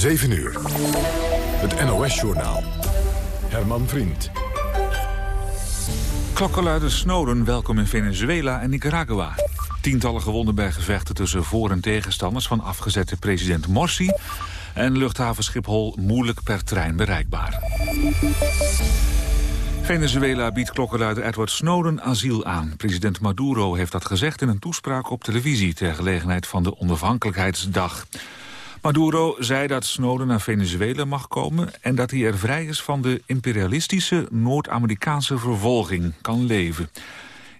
7 uur. Het NOS-journaal. Herman Vriend. Klokkenluider Snowden welkom in Venezuela en Nicaragua. Tientallen gewonden bij gevechten tussen voor- en tegenstanders... van afgezette president Morsi en luchthaven Schiphol moeilijk per trein bereikbaar. Venezuela biedt klokkenluider Edward Snowden asiel aan. President Maduro heeft dat gezegd in een toespraak op televisie... ter gelegenheid van de onafhankelijkheidsdag. Maduro zei dat Snowden naar Venezuela mag komen... en dat hij er vrij is van de imperialistische Noord-Amerikaanse vervolging, kan leven.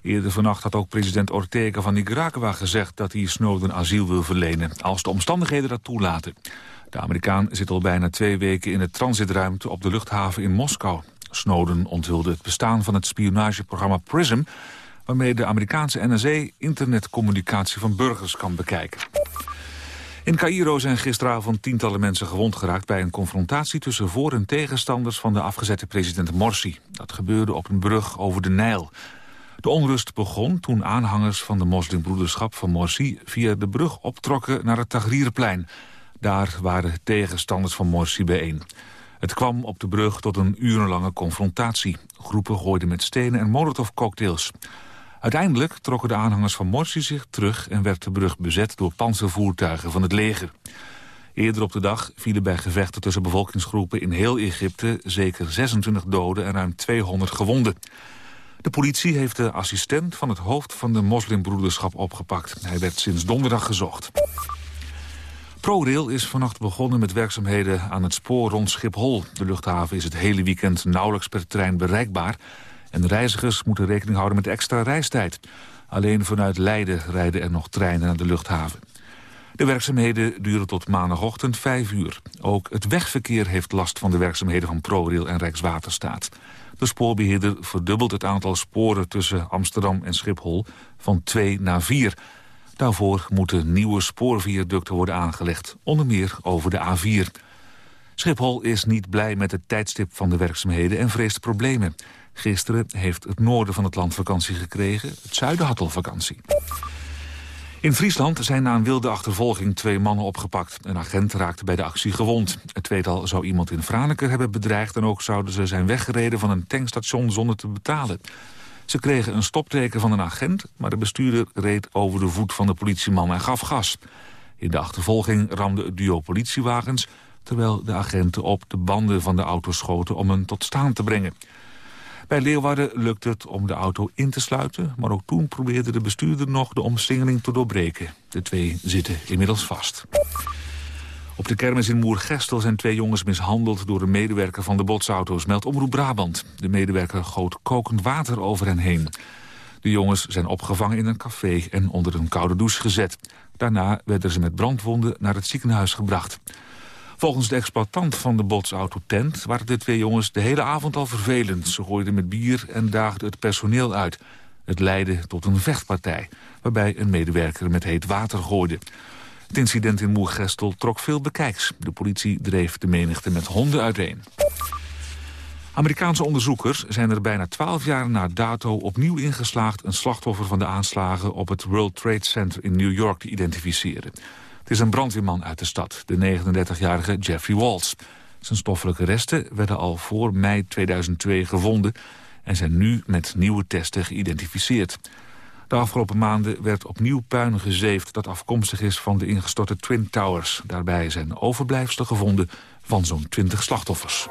Eerder vannacht had ook president Ortega van Nicaragua gezegd... dat hij Snowden asiel wil verlenen, als de omstandigheden dat toelaten. De Amerikaan zit al bijna twee weken in de transitruimte op de luchthaven in Moskou. Snowden onthulde het bestaan van het spionageprogramma PRISM... waarmee de Amerikaanse NSA internetcommunicatie van burgers kan bekijken. In Cairo zijn gisteravond tientallen mensen gewond geraakt... bij een confrontatie tussen voor- en tegenstanders van de afgezette president Morsi. Dat gebeurde op een brug over de Nijl. De onrust begon toen aanhangers van de moslimbroederschap van Morsi... via de brug optrokken naar het Tahrirplein. Daar waren tegenstanders van Morsi bijeen. Het kwam op de brug tot een urenlange confrontatie. Groepen gooiden met stenen en molotovcocktails. Uiteindelijk trokken de aanhangers van Morsi zich terug... en werd de brug bezet door panzervoertuigen van het leger. Eerder op de dag vielen bij gevechten tussen bevolkingsgroepen in heel Egypte... zeker 26 doden en ruim 200 gewonden. De politie heeft de assistent van het hoofd van de moslimbroederschap opgepakt. Hij werd sinds donderdag gezocht. ProRail is vannacht begonnen met werkzaamheden aan het spoor rond Schiphol. De luchthaven is het hele weekend nauwelijks per trein bereikbaar... en reizigers moeten rekening houden met extra reistijd. Alleen vanuit Leiden rijden er nog treinen naar de luchthaven. De werkzaamheden duren tot maandagochtend 5 uur. Ook het wegverkeer heeft last van de werkzaamheden van ProRail en Rijkswaterstaat. De spoorbeheerder verdubbelt het aantal sporen tussen Amsterdam en Schiphol van 2 naar 4... Daarvoor moeten nieuwe spoorviaducten worden aangelegd, onder meer over de A4. Schiphol is niet blij met het tijdstip van de werkzaamheden en vreest problemen. Gisteren heeft het noorden van het land vakantie gekregen, het zuiden had al vakantie. In Friesland zijn na een wilde achtervolging twee mannen opgepakt. Een agent raakte bij de actie gewond. Het tweetal zou iemand in Franeker hebben bedreigd... en ook zouden ze zijn weggereden van een tankstation zonder te betalen. Ze kregen een stopteken van een agent, maar de bestuurder reed over de voet van de politieman en gaf gas. In de achtervolging ramde het duo politiewagens, terwijl de agenten op de banden van de auto schoten om hem tot staan te brengen. Bij Leeuwarden lukte het om de auto in te sluiten, maar ook toen probeerde de bestuurder nog de omsingeling te doorbreken. De twee zitten inmiddels vast. Op de kermis in Moergestel zijn twee jongens mishandeld door een medewerker van de botsauto's, meldt Omroep Brabant. De medewerker goot kokend water over hen heen. De jongens zijn opgevangen in een café en onder een koude douche gezet. Daarna werden ze met brandwonden naar het ziekenhuis gebracht. Volgens de exploitant van de botsauto-tent waren de twee jongens de hele avond al vervelend. Ze gooiden met bier en daagden het personeel uit. Het leidde tot een vechtpartij, waarbij een medewerker met heet water gooide. Het incident in Moergestel trok veel bekijks. De politie dreef de menigte met honden uiteen. Amerikaanse onderzoekers zijn er bijna twaalf jaar na dato opnieuw ingeslaagd... een slachtoffer van de aanslagen op het World Trade Center in New York te identificeren. Het is een brandweerman uit de stad, de 39-jarige Jeffrey Waltz. Zijn stoffelijke resten werden al voor mei 2002 gevonden... en zijn nu met nieuwe testen geïdentificeerd. De afgelopen maanden werd opnieuw puin gezeefd... dat afkomstig is van de ingestorte Twin Towers. Daarbij zijn overblijfselen gevonden van zo'n 20 slachtoffers.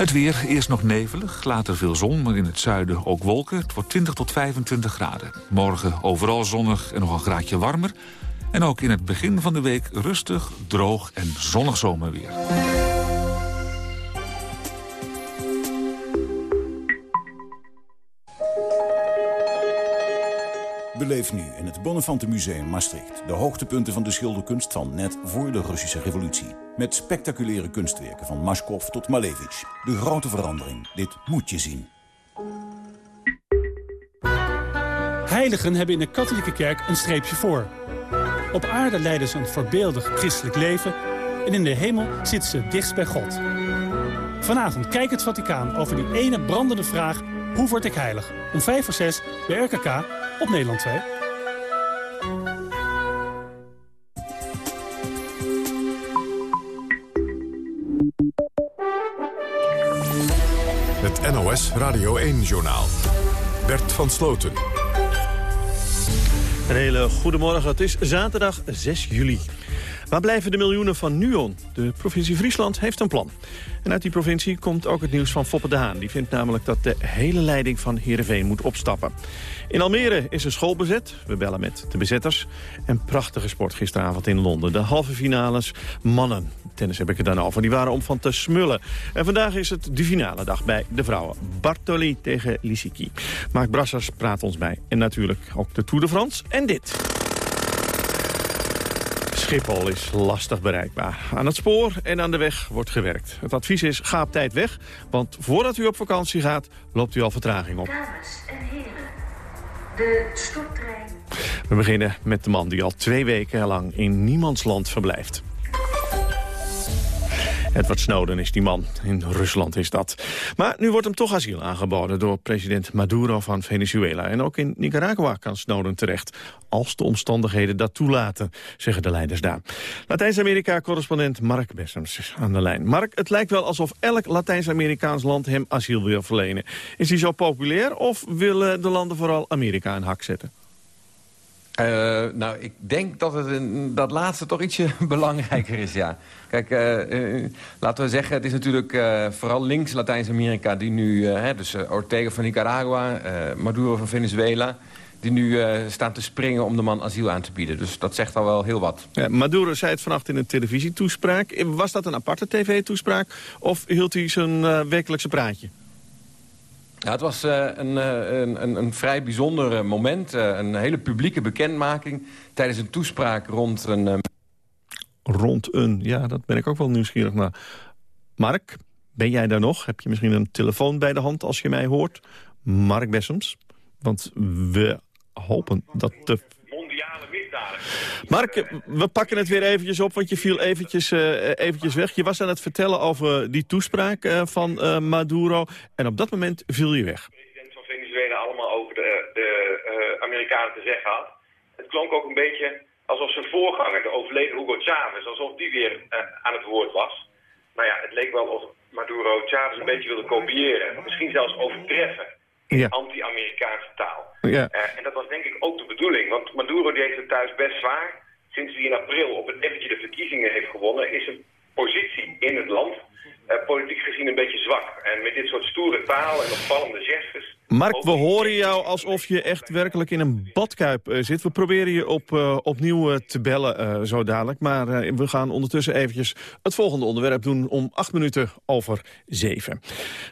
Het weer, eerst nog nevelig, later veel zon, maar in het zuiden ook wolken. Het wordt 20 tot 25 graden. Morgen overal zonnig en nog een graadje warmer. En ook in het begin van de week rustig, droog en zonnig zomerweer. Beleef nu in het Bonnefante Museum Maastricht... de hoogtepunten van de schilderkunst van net voor de Russische revolutie. Met spectaculaire kunstwerken van Mashkov tot Malevich. De grote verandering. Dit moet je zien. Heiligen hebben in de katholieke kerk een streepje voor. Op aarde leiden ze een voorbeeldig christelijk leven... en in de hemel zitten ze dichtst bij God. Vanavond kijkt het Vaticaan over die ene brandende vraag... hoe word ik heilig? Om 5 voor 6 bij RKK op Nederland 2. Het NOS Radio 1-journaal. Bert van Sloten. Een hele goede morgen. Het is zaterdag 6 juli. Waar blijven de miljoenen van NUON? De provincie Friesland heeft een plan. En uit die provincie komt ook het nieuws van Foppe de Haan. Die vindt namelijk dat de hele leiding van Heerenveen moet opstappen. In Almere is een school bezet. We bellen met de bezetters. En prachtige sport gisteravond in Londen. De halve finales mannen. Tennis heb ik het dan over. Die waren om van te smullen. En vandaag is het de finale dag bij de vrouwen. Bartoli tegen Lissiki. Mark Brassers praat ons bij. En natuurlijk ook de Tour de France. En dit. Schiphol is lastig bereikbaar. Aan het spoor en aan de weg wordt gewerkt. Het advies is, ga op tijd weg, want voordat u op vakantie gaat... loopt u al vertraging op. Dames en heren, de storttrein... We beginnen met de man die al twee weken lang in niemands land verblijft. Edward Snowden is die man. In Rusland is dat. Maar nu wordt hem toch asiel aangeboden door president Maduro van Venezuela. En ook in Nicaragua kan Snowden terecht. Als de omstandigheden dat toelaten, zeggen de leiders daar. Latijns-Amerika-correspondent Mark Bessems aan de lijn. Mark, het lijkt wel alsof elk Latijns-Amerikaans land hem asiel wil verlenen. Is hij zo populair of willen de landen vooral Amerika in hak zetten? Uh, nou, ik denk dat het dat laatste toch ietsje belangrijker is, ja. Kijk, uh, uh, laten we zeggen, het is natuurlijk vooral links Latijns-Amerika... die nu, hè, dus Ortega van Nicaragua, Maduro van Venezuela... die nu staan te springen om de man asiel aan te bieden. Dus dat zegt al wel heel wat. Ja, Maduro zei het vannacht in een televisietoespraak. Was dat een aparte tv-toespraak of hield hij zijn wekelijkse praatje? Ja, het was uh, een, een, een, een, vrij bijzonder moment. Uh, een hele publieke bekendmaking tijdens een toespraak rond een... Rond een, ja, dat ben ik ook wel nieuwsgierig naar. Mark, ben jij daar nog? Heb je misschien een telefoon bij de hand als je mij hoort? Mark Bessems. Want we hopen dat de Mark, we pakken het weer eventjes op, want je viel eventjes, uh, eventjes weg. Je was aan het vertellen over die toespraak uh, van uh, Maduro. En op dat moment viel je weg. De president van Venezuela allemaal over de, de Amerikanen te zeggen had. Het klonk ook een beetje alsof zijn voorganger, de overleden Hugo Chavez... alsof die weer aan het woord was. Nou ja, het leek wel of Maduro Chavez een beetje wilde kopiëren. Misschien zelfs overtreffen ja. anti-Amerikaanse taal. Ja. Uh, en dat was denk ik ook de bedoeling. Want Maduro die heeft het thuis best zwaar. Sinds hij in april op het nippertje de verkiezingen heeft gewonnen... is zijn positie in het land politiek gezien een beetje zwak. En met dit soort stoere taal en opvallende gestes... Mark, we horen jou alsof je echt werkelijk in een badkuip uh, zit. We proberen je op, uh, opnieuw te bellen zo dadelijk. Maar we gaan ondertussen eventjes het volgende onderwerp doen... om acht minuten over zeven.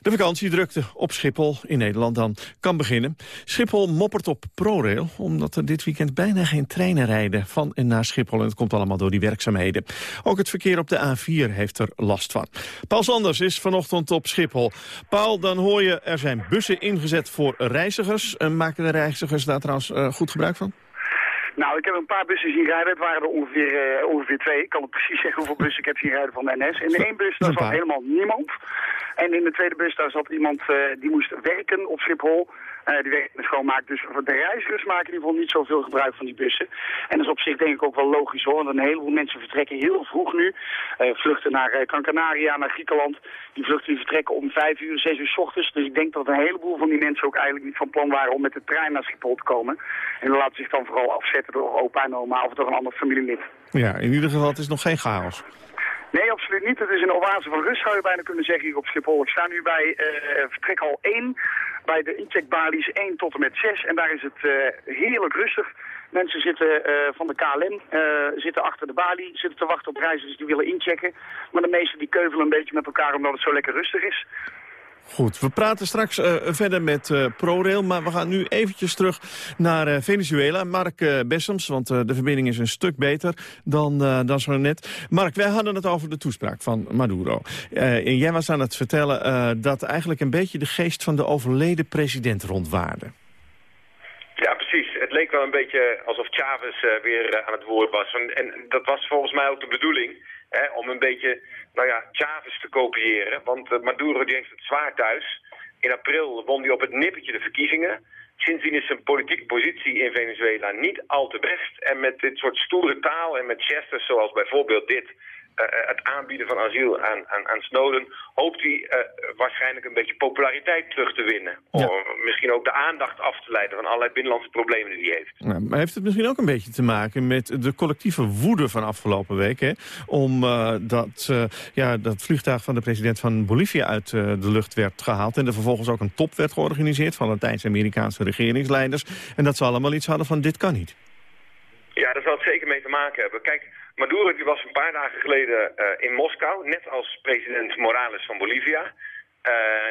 De vakantiedrukte op Schiphol in Nederland dan kan beginnen. Schiphol moppert op ProRail... omdat er dit weekend bijna geen treinen rijden van en naar Schiphol. En het komt allemaal door die werkzaamheden. Ook het verkeer op de A4 heeft er last van. Paul Sanders is vanochtend op Schiphol. Paul, dan hoor je er zijn bussen ingezet voor reizigers. En maken de reizigers daar trouwens uh, goed gebruik van? Nou, ik heb een paar bussen zien rijden. Het waren er ongeveer, uh, ongeveer twee. Ik kan het precies zeggen hoeveel bussen ik heb zien rijden van de NS. In de één bus daar zat helemaal niemand. En in de tweede bus daar zat iemand uh, die moest werken op Schiphol. Uh, die werkt schoonmaak. Dus de reizigers maken in ieder niet zoveel gebruik van die bussen. En dat is op zich denk ik ook wel logisch hoor. Want een heleboel mensen vertrekken heel vroeg nu. Uh, vluchten naar uh, Gran Canaria, naar Griekenland. Die vluchten die vertrekken om vijf uur, zes uur s ochtends. Dus ik denk dat een heleboel van die mensen ook eigenlijk niet van plan waren om met de trein naar Schiphol te komen. En laten zich dan vooral afzetten door opa en oma of door een ander familielid. Ja, in ieder geval het is nog geen chaos. Nee, absoluut niet. Het is een oase van rust, zou je bijna kunnen zeggen, hier op Schiphol. Ik sta nu bij uh, vertrekhal 1, bij de incheckbalies 1 tot en met 6. En daar is het uh, heerlijk rustig. Mensen zitten uh, van de KLM, zitten achter de balie, zitten te wachten op reizigers die willen inchecken. Maar de meesten die keuvelen een beetje met elkaar omdat het zo lekker rustig is. Goed, we praten straks uh, verder met uh, ProRail, maar we gaan nu eventjes terug naar uh, Venezuela. Mark Bessems, want de verbinding is een stuk beter dan, dan zo net. Mark, wij hadden het over de toespraak van Maduro. en jij was aan het vertellen dat eigenlijk een beetje de geest van de overleden president rondwaarde. Ja, precies. Het leek wel een beetje alsof Chavez weer aan het woord was. En, en dat was volgens mij ook de bedoeling Om een beetje, nou ja, Chavez te kopiëren. Want uh, Maduro die heeft het zwaar thuis. In april won hij op het nippertje de verkiezingen. Sindsdien is zijn politieke positie in Venezuela niet al te best. En met dit soort stoere taal en met gestures zoals bijvoorbeeld dit... het aanbieden van asiel aan, aan, aan Snowden... hoopt hij waarschijnlijk een beetje populariteit terug te winnen. Om misschien ook de aandacht af te leiden van allerlei binnenlandse problemen die hij heeft. Ja, maar heeft het misschien ook een beetje te maken met de collectieve woede van afgelopen week... Hè? om dat, ja, dat vliegtuig van de president van Bolivia uit de lucht werd gehaald... en er vervolgens ook een top werd georganiseerd van Latijns-Amerikaanse regeringsleiders... en dat ze allemaal iets hadden van dit kan niet. Ja, daar zal het zeker mee te maken hebben. Kijk, Maduro die was een paar dagen geleden uh, in Moskou, net als president Morales van Bolivia.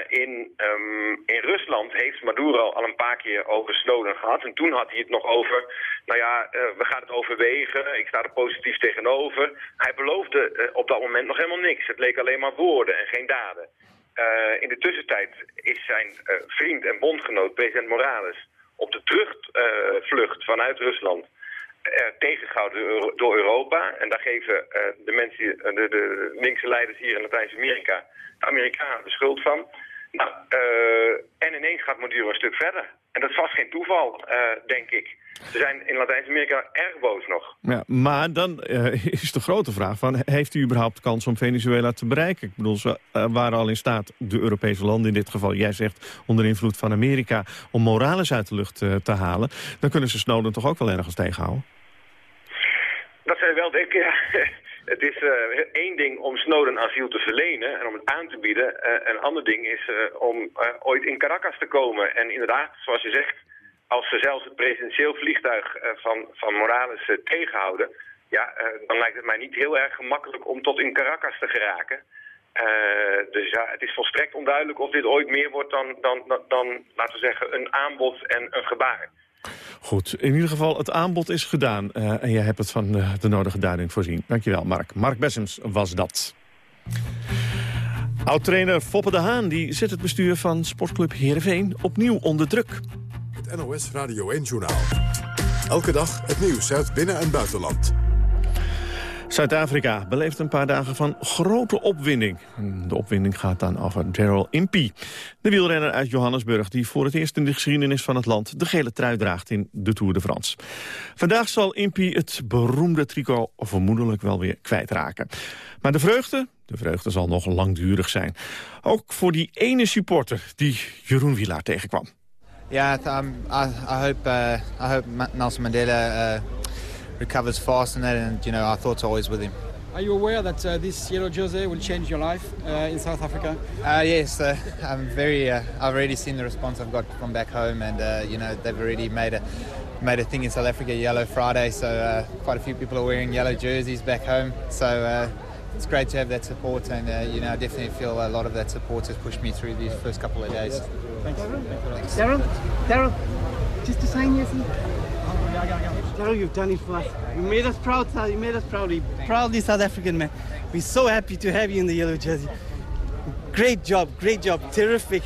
In, um, in Rusland heeft Maduro al een paar keer over Snowden gehad. En toen had hij het nog over, nou ja, uh, we gaan het overwegen. Ik sta er positief tegenover. Hij beloofde op dat moment nog helemaal niks. Het leek alleen maar woorden en geen daden. in de tussentijd is zijn vriend en bondgenoot, president Morales, op de terugvlucht vanuit Rusland tegengehouden door Europa. En daar geven eh, de mensen, eh, de, de, linkse leiders hier in Latijns-Amerika, de Amerikanen de schuld van. Nou, en ineens gaat Maduro een stuk verder. En dat is vast geen toeval, denk ik. Ze zijn in Latijns-Amerika erg boos nog. Ja, maar dan is de grote vraag van, heeft u überhaupt kans om Venezuela te bereiken? Ik bedoel, ze waren al in staat, de Europese landen in dit geval, jij zegt onder invloed van Amerika, om Morales uit de lucht te halen. Dan kunnen ze Snowden toch ook wel ergens tegenhouden? Dat zijn wel, denk ik, ja, het is uh, één ding om Snowden asiel te verlenen en om het aan te bieden. Uh, een ander ding is uh, om ooit in Caracas te komen. En inderdaad, zoals je zegt, als ze zelfs het presidentieel vliegtuig van, van Morales tegenhouden... ja, dan lijkt het mij niet heel erg gemakkelijk om tot in Caracas te geraken. dus ja, het is volstrekt onduidelijk of dit ooit meer wordt dan, dan, dan laten we zeggen, een aanbod en een gebaar. Goed, in ieder geval het aanbod is gedaan. Uh, en jij hebt het van uh, de nodige duiding voorzien. Dankjewel, Mark. Mark Bessems was dat. Oud-trainer Foppe de Haan die zet het bestuur van sportclub Heerenveen opnieuw onder druk. Het NOS Radio 1-journaal. Elke dag het nieuws uit binnen- en buitenland. Zuid-Afrika beleeft een paar dagen van grote opwinding. De opwinding gaat dan over Daryl Impey. De wielrenner uit Johannesburg die voor het eerst in de geschiedenis van het land... de gele trui draagt in de Tour de France. Vandaag zal Impey het beroemde tricot vermoedelijk wel weer kwijtraken. Maar de vreugde, de vreugde zal nog langdurig zijn. Ook voor die ene supporter die Jeroen Wielaar tegenkwam. Ja, yeah, um, I, I, hope, uh, Nelson Mandela... Uh recovers fast and that, and you know our thoughts are always with him. Are you aware that uh, this yellow jersey will change your life uh, in South Africa? Uh, yes, uh, I'm very. Uh, I've already seen the response I've got from back home, and uh, you know they've already made a made a thing in South Africa, Yellow Friday. So quite a few people are wearing yellow jerseys back home. So it's great to have that support, and you know I definitely feel a lot of that support has pushed me through these first couple of days. Thanks. Daryl, Daryl, just to sign here. Daryl, you've done it for us. You made us proud. You made us proud. Proudly South African, man. We're so happy to have you in the yellow jersey. Great job, great job. Terrific.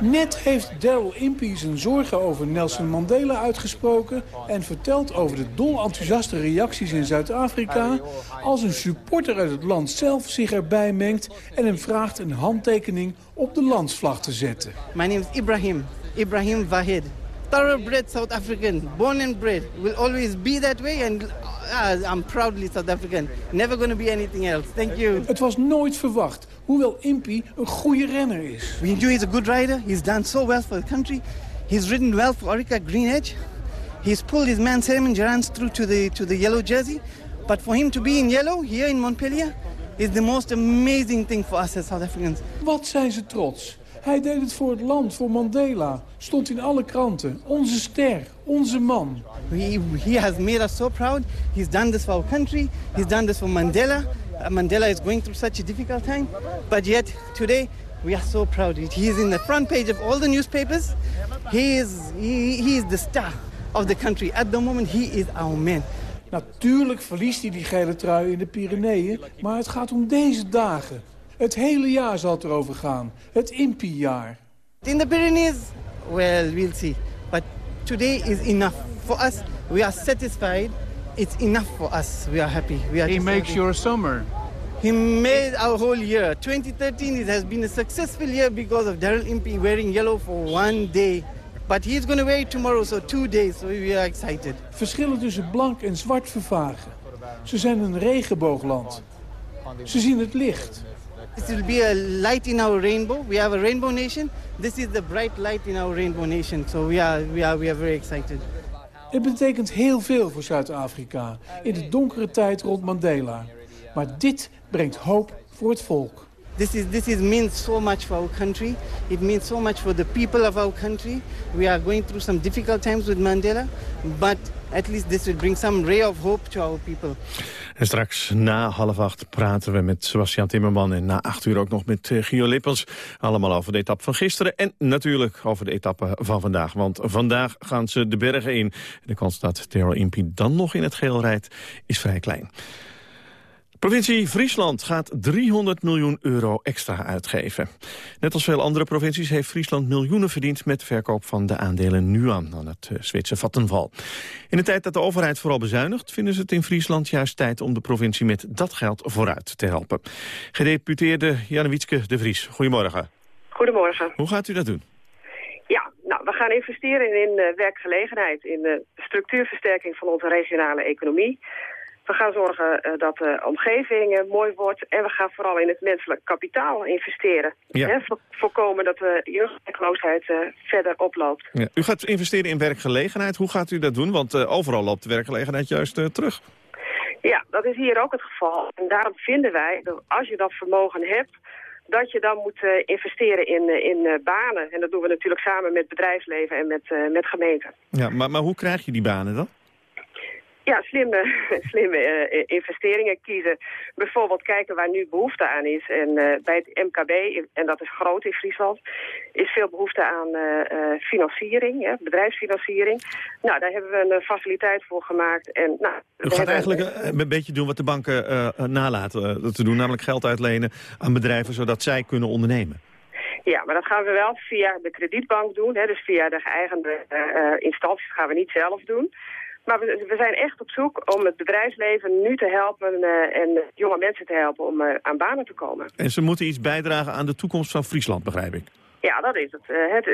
Net heeft Daryl Impey zijn zorgen over Nelson Mandela uitgesproken... en vertelt over de dol enthousiaste reacties in Zuid-Afrika... als een supporter uit het land zelf zich erbij mengt... en hem vraagt een handtekening op de landsvlag te zetten. My name is Ibrahim. Ibrahim Wahid thoroughbred South African, born and bred, will always be that way. And uh, I'm proudly South African. Never going to be anything else. Thank you. Het was nooit verwacht, hoewel Impy een goede renner is. We knew he's a good rider. He's done so well for the country. He's ridden well for Orica Green Edge. He's pulled his man Simon Gerrans through to the, to the yellow jersey. But for him to be in yellow here in Montpellier is the most amazing thing for us as South Africans. Wat zijn ze trots. Hij deed het voor het land, voor Mandela. Stond in alle kranten. Onze ster, onze man. He, he has made us so proud. He's done this for our country. He's done this for Mandela. Uh, Mandela is going through such a difficult time. But yet, today, we are so proud. He is in the front page of all the newspapers. He is, he, he is the star of the country. At the moment, he is our man. Natuurlijk verliest hij die gele trui in de Pyreneeën, maar het gaat om deze dagen. Het hele jaar zal het erover gaan. Het impi-jaar. In the Pyrenees, well, we'll see. But today is enough for us. We are satisfied. It's enough for us. We are happy. We are He makes your summer. He made our whole year. 2013 it has been a successful year because of Daryl Impey wearing yellow for one day. But he's going to wear it tomorrow, so two days. So we are excited. Verschillen tussen blank en zwart vervagen. Ze zijn een regenboogland. Ze zien het licht. This will be a light in our rainbow. We have a rainbow nation. This is the bright light in our rainbow nation. So we are, we are, we are very excited. Het betekent heel veel voor Zuid-Afrika in de donkere tijd rond Mandela. Maar dit brengt hoop voor het volk. This is this is means so much for our country. It means so much for the people of our country. We are going through some difficult times with Mandela, but at least this will bring some ray of hope to our people. En straks na half acht praten we met Sebastian Timmerman... en na acht uur ook nog met uh, Gio Lippens. Allemaal over de etappe van gisteren en natuurlijk over de etappe van vandaag. Want vandaag gaan ze de bergen in. De kans dat Daryl Impey dan nog in het geel rijdt is vrij klein. Provincie Friesland gaat 300 miljoen euro extra uitgeven. Net als veel andere provincies heeft Friesland miljoenen verdiend... met de verkoop van de aandelen Nuan aan het uh, Zweedse Vattenval. In de tijd dat de overheid vooral bezuinigt... vinden ze het in Friesland juist tijd om de provincie met dat geld vooruit te helpen. Gedeputeerde Janne Wietske de Vries, goedemorgen. Goedemorgen. Hoe gaat u dat doen? Ja, nou, we gaan investeren in uh, werkgelegenheid, in de structuurversterking van onze regionale economie... We gaan zorgen uh, dat de omgeving uh, mooi wordt. En we gaan vooral in het menselijk kapitaal investeren. Ja. Voorkomen dat de jeugdwerkloosheid uh, verder oploopt. Ja. U gaat investeren in werkgelegenheid. Hoe gaat u dat doen? Want overal loopt de werkgelegenheid juist terug. Ja, dat is hier ook het geval. En daarom vinden wij, dat als je dat vermogen hebt dat je dan moet uh, investeren in, in uh, banen. En dat doen we natuurlijk samen met bedrijfsleven en met, uh, met gemeenten. Ja, maar, maar hoe krijg je die banen dan? Ja, slimme, slimme uh, investeringen kiezen. Bijvoorbeeld kijken waar nu behoefte aan is. En uh, bij het MKB, en dat is groot in Friesland, is veel behoefte aan uh, financiering, hè, bedrijfsfinanciering. Nou, daar hebben we een faciliteit voor gemaakt. En, nou, U gaat eigenlijk een beetje doen wat de banken nalaten te doen, namelijk geld uitlenen aan bedrijven zodat zij kunnen ondernemen. Ja, maar dat gaan we wel via de kredietbank doen. Hè, dus via de geëigende instanties gaan we niet zelf doen. Maar we, we, zijn echt op zoek om het bedrijfsleven nu te helpen uh, en jonge mensen te helpen om uh, aan banen te komen. En ze moeten iets bijdragen aan de toekomst van Friesland, begrijp ik. Ja, dat is het. Het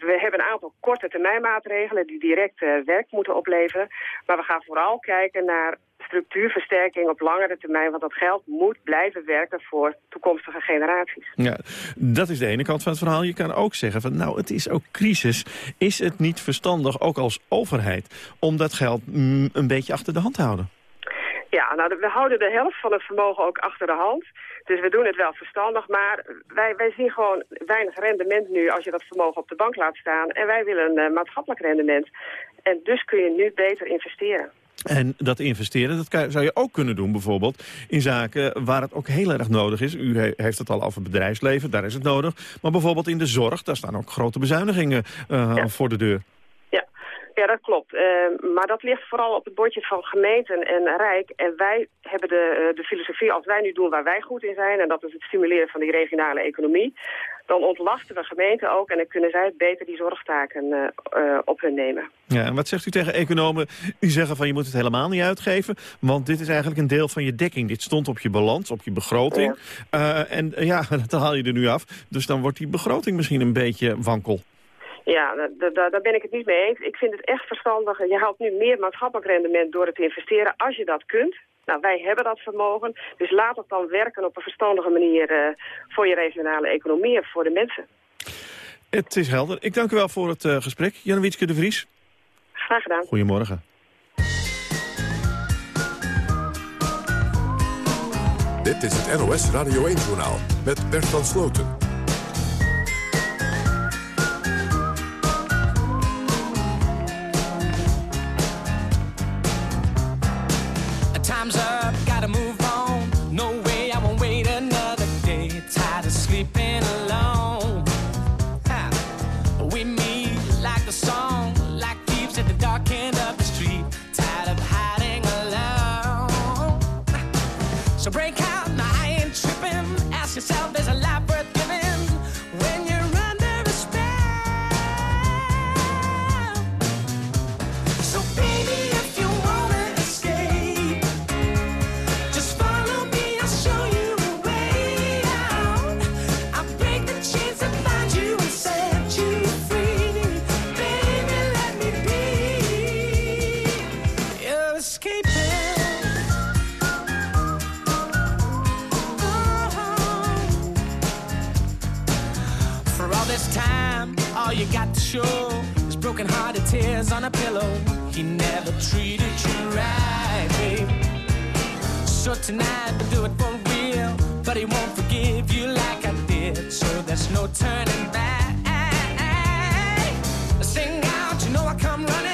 we hebben een aantal korte termijn maatregelen die direct werk moeten opleveren. Maar we gaan vooral kijken naar structuurversterking op langere termijn. Want dat geld moet blijven werken voor toekomstige generaties. Ja, dat is de ene kant van het verhaal. Je kan ook zeggen van nou, het is ook crisis. Is het niet verstandig, ook als overheid, om dat geld mm, een beetje achter de hand te houden? Ja, nou, we houden de helft van het vermogen ook achter de hand. Dus we doen het wel verstandig, maar wij, wij zien gewoon weinig rendement nu als je dat vermogen op de bank laat staan. En wij willen een uh, maatschappelijk rendement. En dus kun je nu beter investeren. En dat investeren, dat kan, zou je ook kunnen doen bijvoorbeeld in zaken waar het ook heel erg nodig is. U he, heeft het al over bedrijfsleven, daar is het nodig. Maar bijvoorbeeld in de zorg, daar staan ook grote bezuinigingen uh, ja. voor de deur. Ja. Ja, dat klopt. Uh, maar dat ligt vooral op het bordje van gemeenten en Rijk. En wij hebben de, uh, de filosofie, als wij nu doen waar wij goed in zijn... en dat is het stimuleren van die regionale economie... dan ontlasten we gemeenten ook en dan kunnen zij beter die zorgtaken uh, op hun nemen. Ja, en wat zegt u tegen economen die zeggen van je moet het helemaal niet uitgeven... want dit is eigenlijk een deel van je dekking. Dit stond op je balans, op je begroting. Ja. en ja, dat haal je er nu af. Dus dan wordt die begroting misschien een beetje wankel. Ja, daar, daar ben ik het niet mee eens. Ik vind het echt verstandig. Je haalt nu meer maatschappelijk rendement door het te investeren als je dat kunt. Nou, wij hebben dat vermogen. Dus laat het dan werken op een verstandige manier uh, voor je regionale economie en voor de mensen. Het is helder. Ik dank u wel voor het uh, gesprek. Jan Wietske de Vries. Graag gedaan. Goedemorgen. Dit is het NOS Radio 1-journaal met Bert van Sloten. Tears on a pillow. He never treated you right, babe. So tonight we'll do it for real. But he won't forgive you like I did. So there's no turning back. Sing out, you know I come running.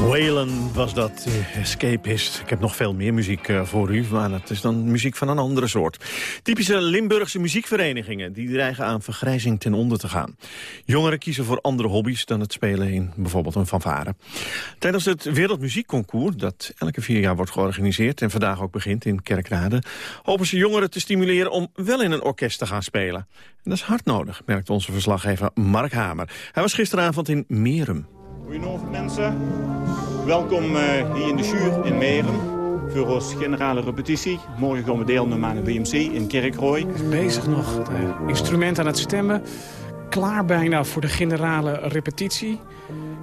Waylon was dat, eh, Escapist. Ik heb nog veel meer muziek eh, voor u, maar dat is dan muziek van een andere soort. Typische Limburgse muziekverenigingen die dreigen aan vergrijzing ten onder te gaan. Jongeren kiezen voor andere hobby's dan het spelen in bijvoorbeeld een fanfare. Tijdens het Wereldmuziekconcours, dat elke vier jaar wordt georganiseerd... en vandaag ook begint in Kerkrade... hopen ze jongeren te stimuleren om wel in een orkest te gaan spelen. En dat is hard nodig, merkt onze verslaggever Mark Hamer. Hij was gisteravond in Merum. Goedenavond mensen. Welkom eh, hier in de Schuur in Meren voor onze generale repetitie. Morgen gaan we deelnemen aan de BMC in Kerkrooy. is bezig nog. Het instrument aan het stemmen. Klaar bijna voor de generale repetitie.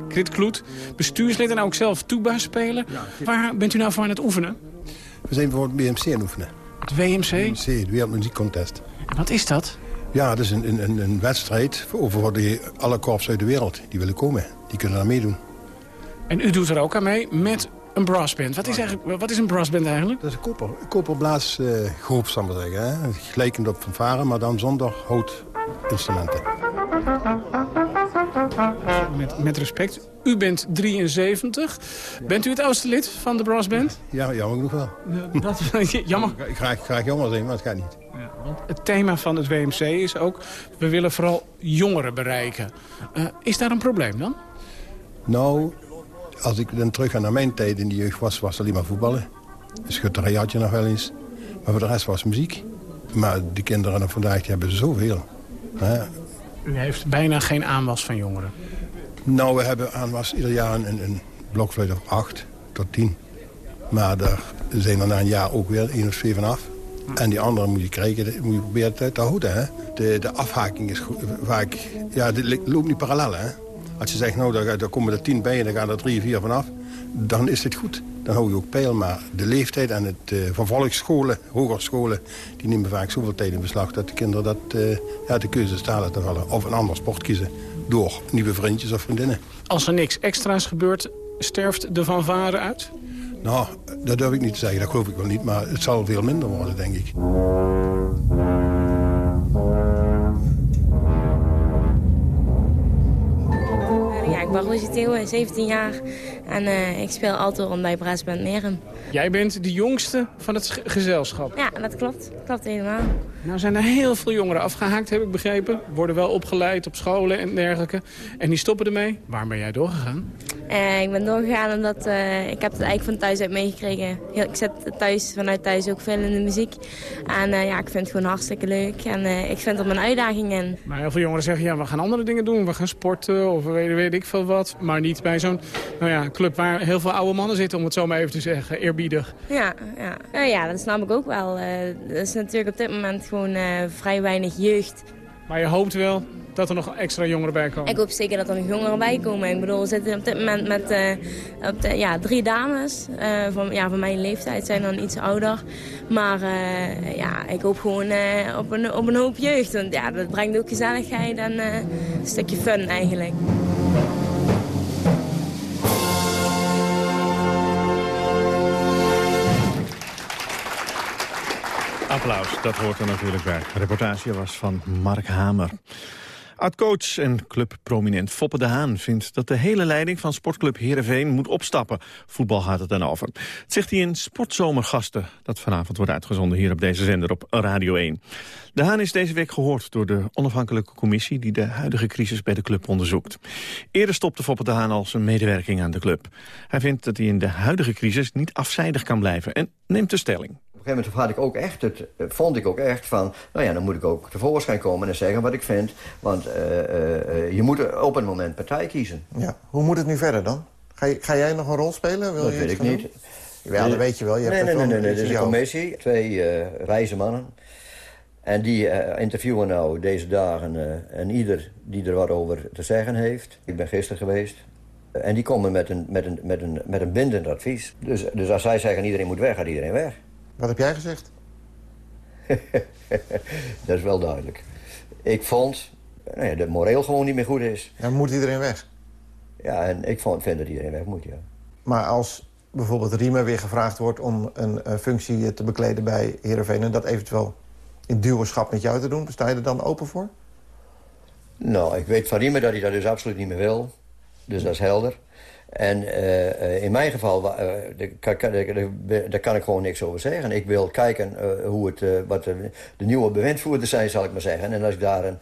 Krit Kloet, bestuurslid en ook zelf toebaar spelen. Waar bent u nou voor aan het oefenen? We zijn voor het BMC aan het oefenen. Het WMC? BMC, het Wereldmuziekcontest. Wat is dat? Ja, dat is een, een, een wedstrijd voor- over de, alle korps uit de wereld die willen komen. Die kunnen daar meedoen. En u doet er ook aan mee met een brassband. Wat is, eigenlijk, wat is een brassband eigenlijk? Dat is een koper, koperblaasgroep, zal ik maar zeggen. Hè? Gelijkend op fanfare, maar dan zonder houtinstrumenten. Met, met respect. U bent 73. Bent u het oudste lid van de brassband? Ja, jammer genoeg wel. Dat, jammer. Ik graag, graag jammer zijn, maar dat gaat niet. Het thema van het WMC is ook... we willen vooral jongeren bereiken. Eh, is daar een probleem dan? Nou, als ik dan terug ga naar mijn tijd in de jeugd was, was het alleen maar voetballen. Een schutterij had je nog wel eens. Maar voor de rest was muziek. Maar die kinderen van vandaag die hebben zoveel. Hè? U heeft bijna geen aanwas van jongeren. Nou, we hebben aanwas ieder jaar een, een blokfluit of acht tot tien. Maar daar zijn er na een jaar ook weer één of twee vanaf. En die andere moet je krijgen, moet je proberen te, te houden. Hè? De, de afhaking is goed- vaak... Ja, dit loopt niet parallel, hè? Als je zegt, nou, daar, daar komen er tien bij en dan gaan er drie, vier vanaf... dan is het goed. Dan hou je ook peil. Maar de leeftijd en het uh, vervolgsscholen, hogerscholen... die nemen vaak zoveel tijd in beslag... dat de kinderen dat, eh, ja, de keuze staan laten vallen. Of een ander sport kiezen. Door nieuwe vriendjes of vriendinnen. Als er niks extra's gebeurt, sterft de fanfare uit? Nou, dat durf ik niet te zeggen. Dat geloof ik wel niet. Maar het zal veel minder worden, denk ik. Roosje Theo, 17 jaar. En eh, ik speel alto bij Braasband Merum. Jij bent de jongste van het ge- gezelschap. Ja, dat klopt. Klopt helemaal. Nou zijn er heel veel jongeren afgehaakt, heb ik begrepen. Worden wel opgeleid op scholen en dergelijke. En die stoppen ermee. Waar ben jij doorgegaan? Eh, ik ben doorgegaan omdat eh, ik heb het eigenlijk van thuis uit meegekregen. Heel- Ik zit thuis, vanuit thuis ook veel in de muziek. En ja, ik vind het gewoon hartstikke leuk. En ik vind er mijn uitdaging in. Maar heel veel jongeren zeggen, ja, we gaan andere dingen doen. We gaan sporten of weet, weet ik veel wat. Maar niet bij zo'n nou ja, club waar heel veel oude mannen zitten, om het zo maar even te zeggen. Eerbiedig. Ja, ja. Nou ja, dat snap ik ook wel. Eh er is natuurlijk op dit moment gewoon eh, vrij weinig jeugd. Maar je hoopt wel dat er nog extra jongeren bij komen. Ik hoop zeker dat er nog jongeren bij komen. Ik bedoel, we zitten op dit moment met eh, op de, ja, drie dames. eh, van, ja, van mijn leeftijd zijn dan iets ouder. Maar eh, ja, ik hoop gewoon eh, op, een, op een hoop jeugd. Want ja, dat brengt ook gezelligheid en eh, een stukje fun eigenlijk. Applaus, dat hoort er natuurlijk bij. De reportage was van Mark Hamer. Oud-coach en clubprominent Foppe de Haan vindt dat de hele leiding van sportclub Heerenveen moet opstappen. Voetbal gaat het dan over. Dat zegt hij in Sportzomergasten, dat vanavond wordt uitgezonden hier op deze zender op Radio 1. De Haan is deze week gehoord door de onafhankelijke commissie die de huidige crisis bij de club onderzoekt. Eerder stopte Foppe de Haan al zijn medewerking aan de club. Hij vindt dat hij in de huidige crisis niet afzijdig kan blijven en neemt de stelling. Gegeven moment had ik ook echt het, eh, vond ik ook echt van... nou ja, dan moet ik ook tevoorschijn komen en zeggen wat ik vind. Want eh, eh, je moet op een moment partij kiezen. Ja. Hoe moet het nu verder dan? Ga, je- ga jij nog een rol spelen? Wil dat je weet ik niet. Ja, dat weet je wel. Je nee, hebt nee, nee, wel nee, nee. iets Dit is een commissie, twee wijze mannen. En die interviewen nou deze dagen en ieder die er wat over te zeggen heeft. Ik ben gisteren geweest. En die komen met een, met een, met een, met een bindend advies. Dus, dus als zij zeggen iedereen moet weg, gaat iedereen weg. Wat heb jij gezegd? dat is wel duidelijk. Ik vond nou ja, dat moreel gewoon niet meer goed is. Dan moet iedereen weg. Ja, en ik vond, vind dat iedereen weg moet, ja. Maar als bijvoorbeeld Riemer weer gevraagd wordt... om een eh, functie te bekleden bij Heerenveen... en dat eventueel in duurschap met jou te doen... sta je er dan open voor? Nou, ik weet van Riemer dat hij dat dus absoluut niet meer wil. Dus dat is helder. En eh, eh, in mijn geval, eh, daar kan, ik gewoon niks over zeggen. Ik wil kijken hoe het, wat de, de nieuwe bewindvoerders zijn, zal ik maar zeggen. En als ik daar een,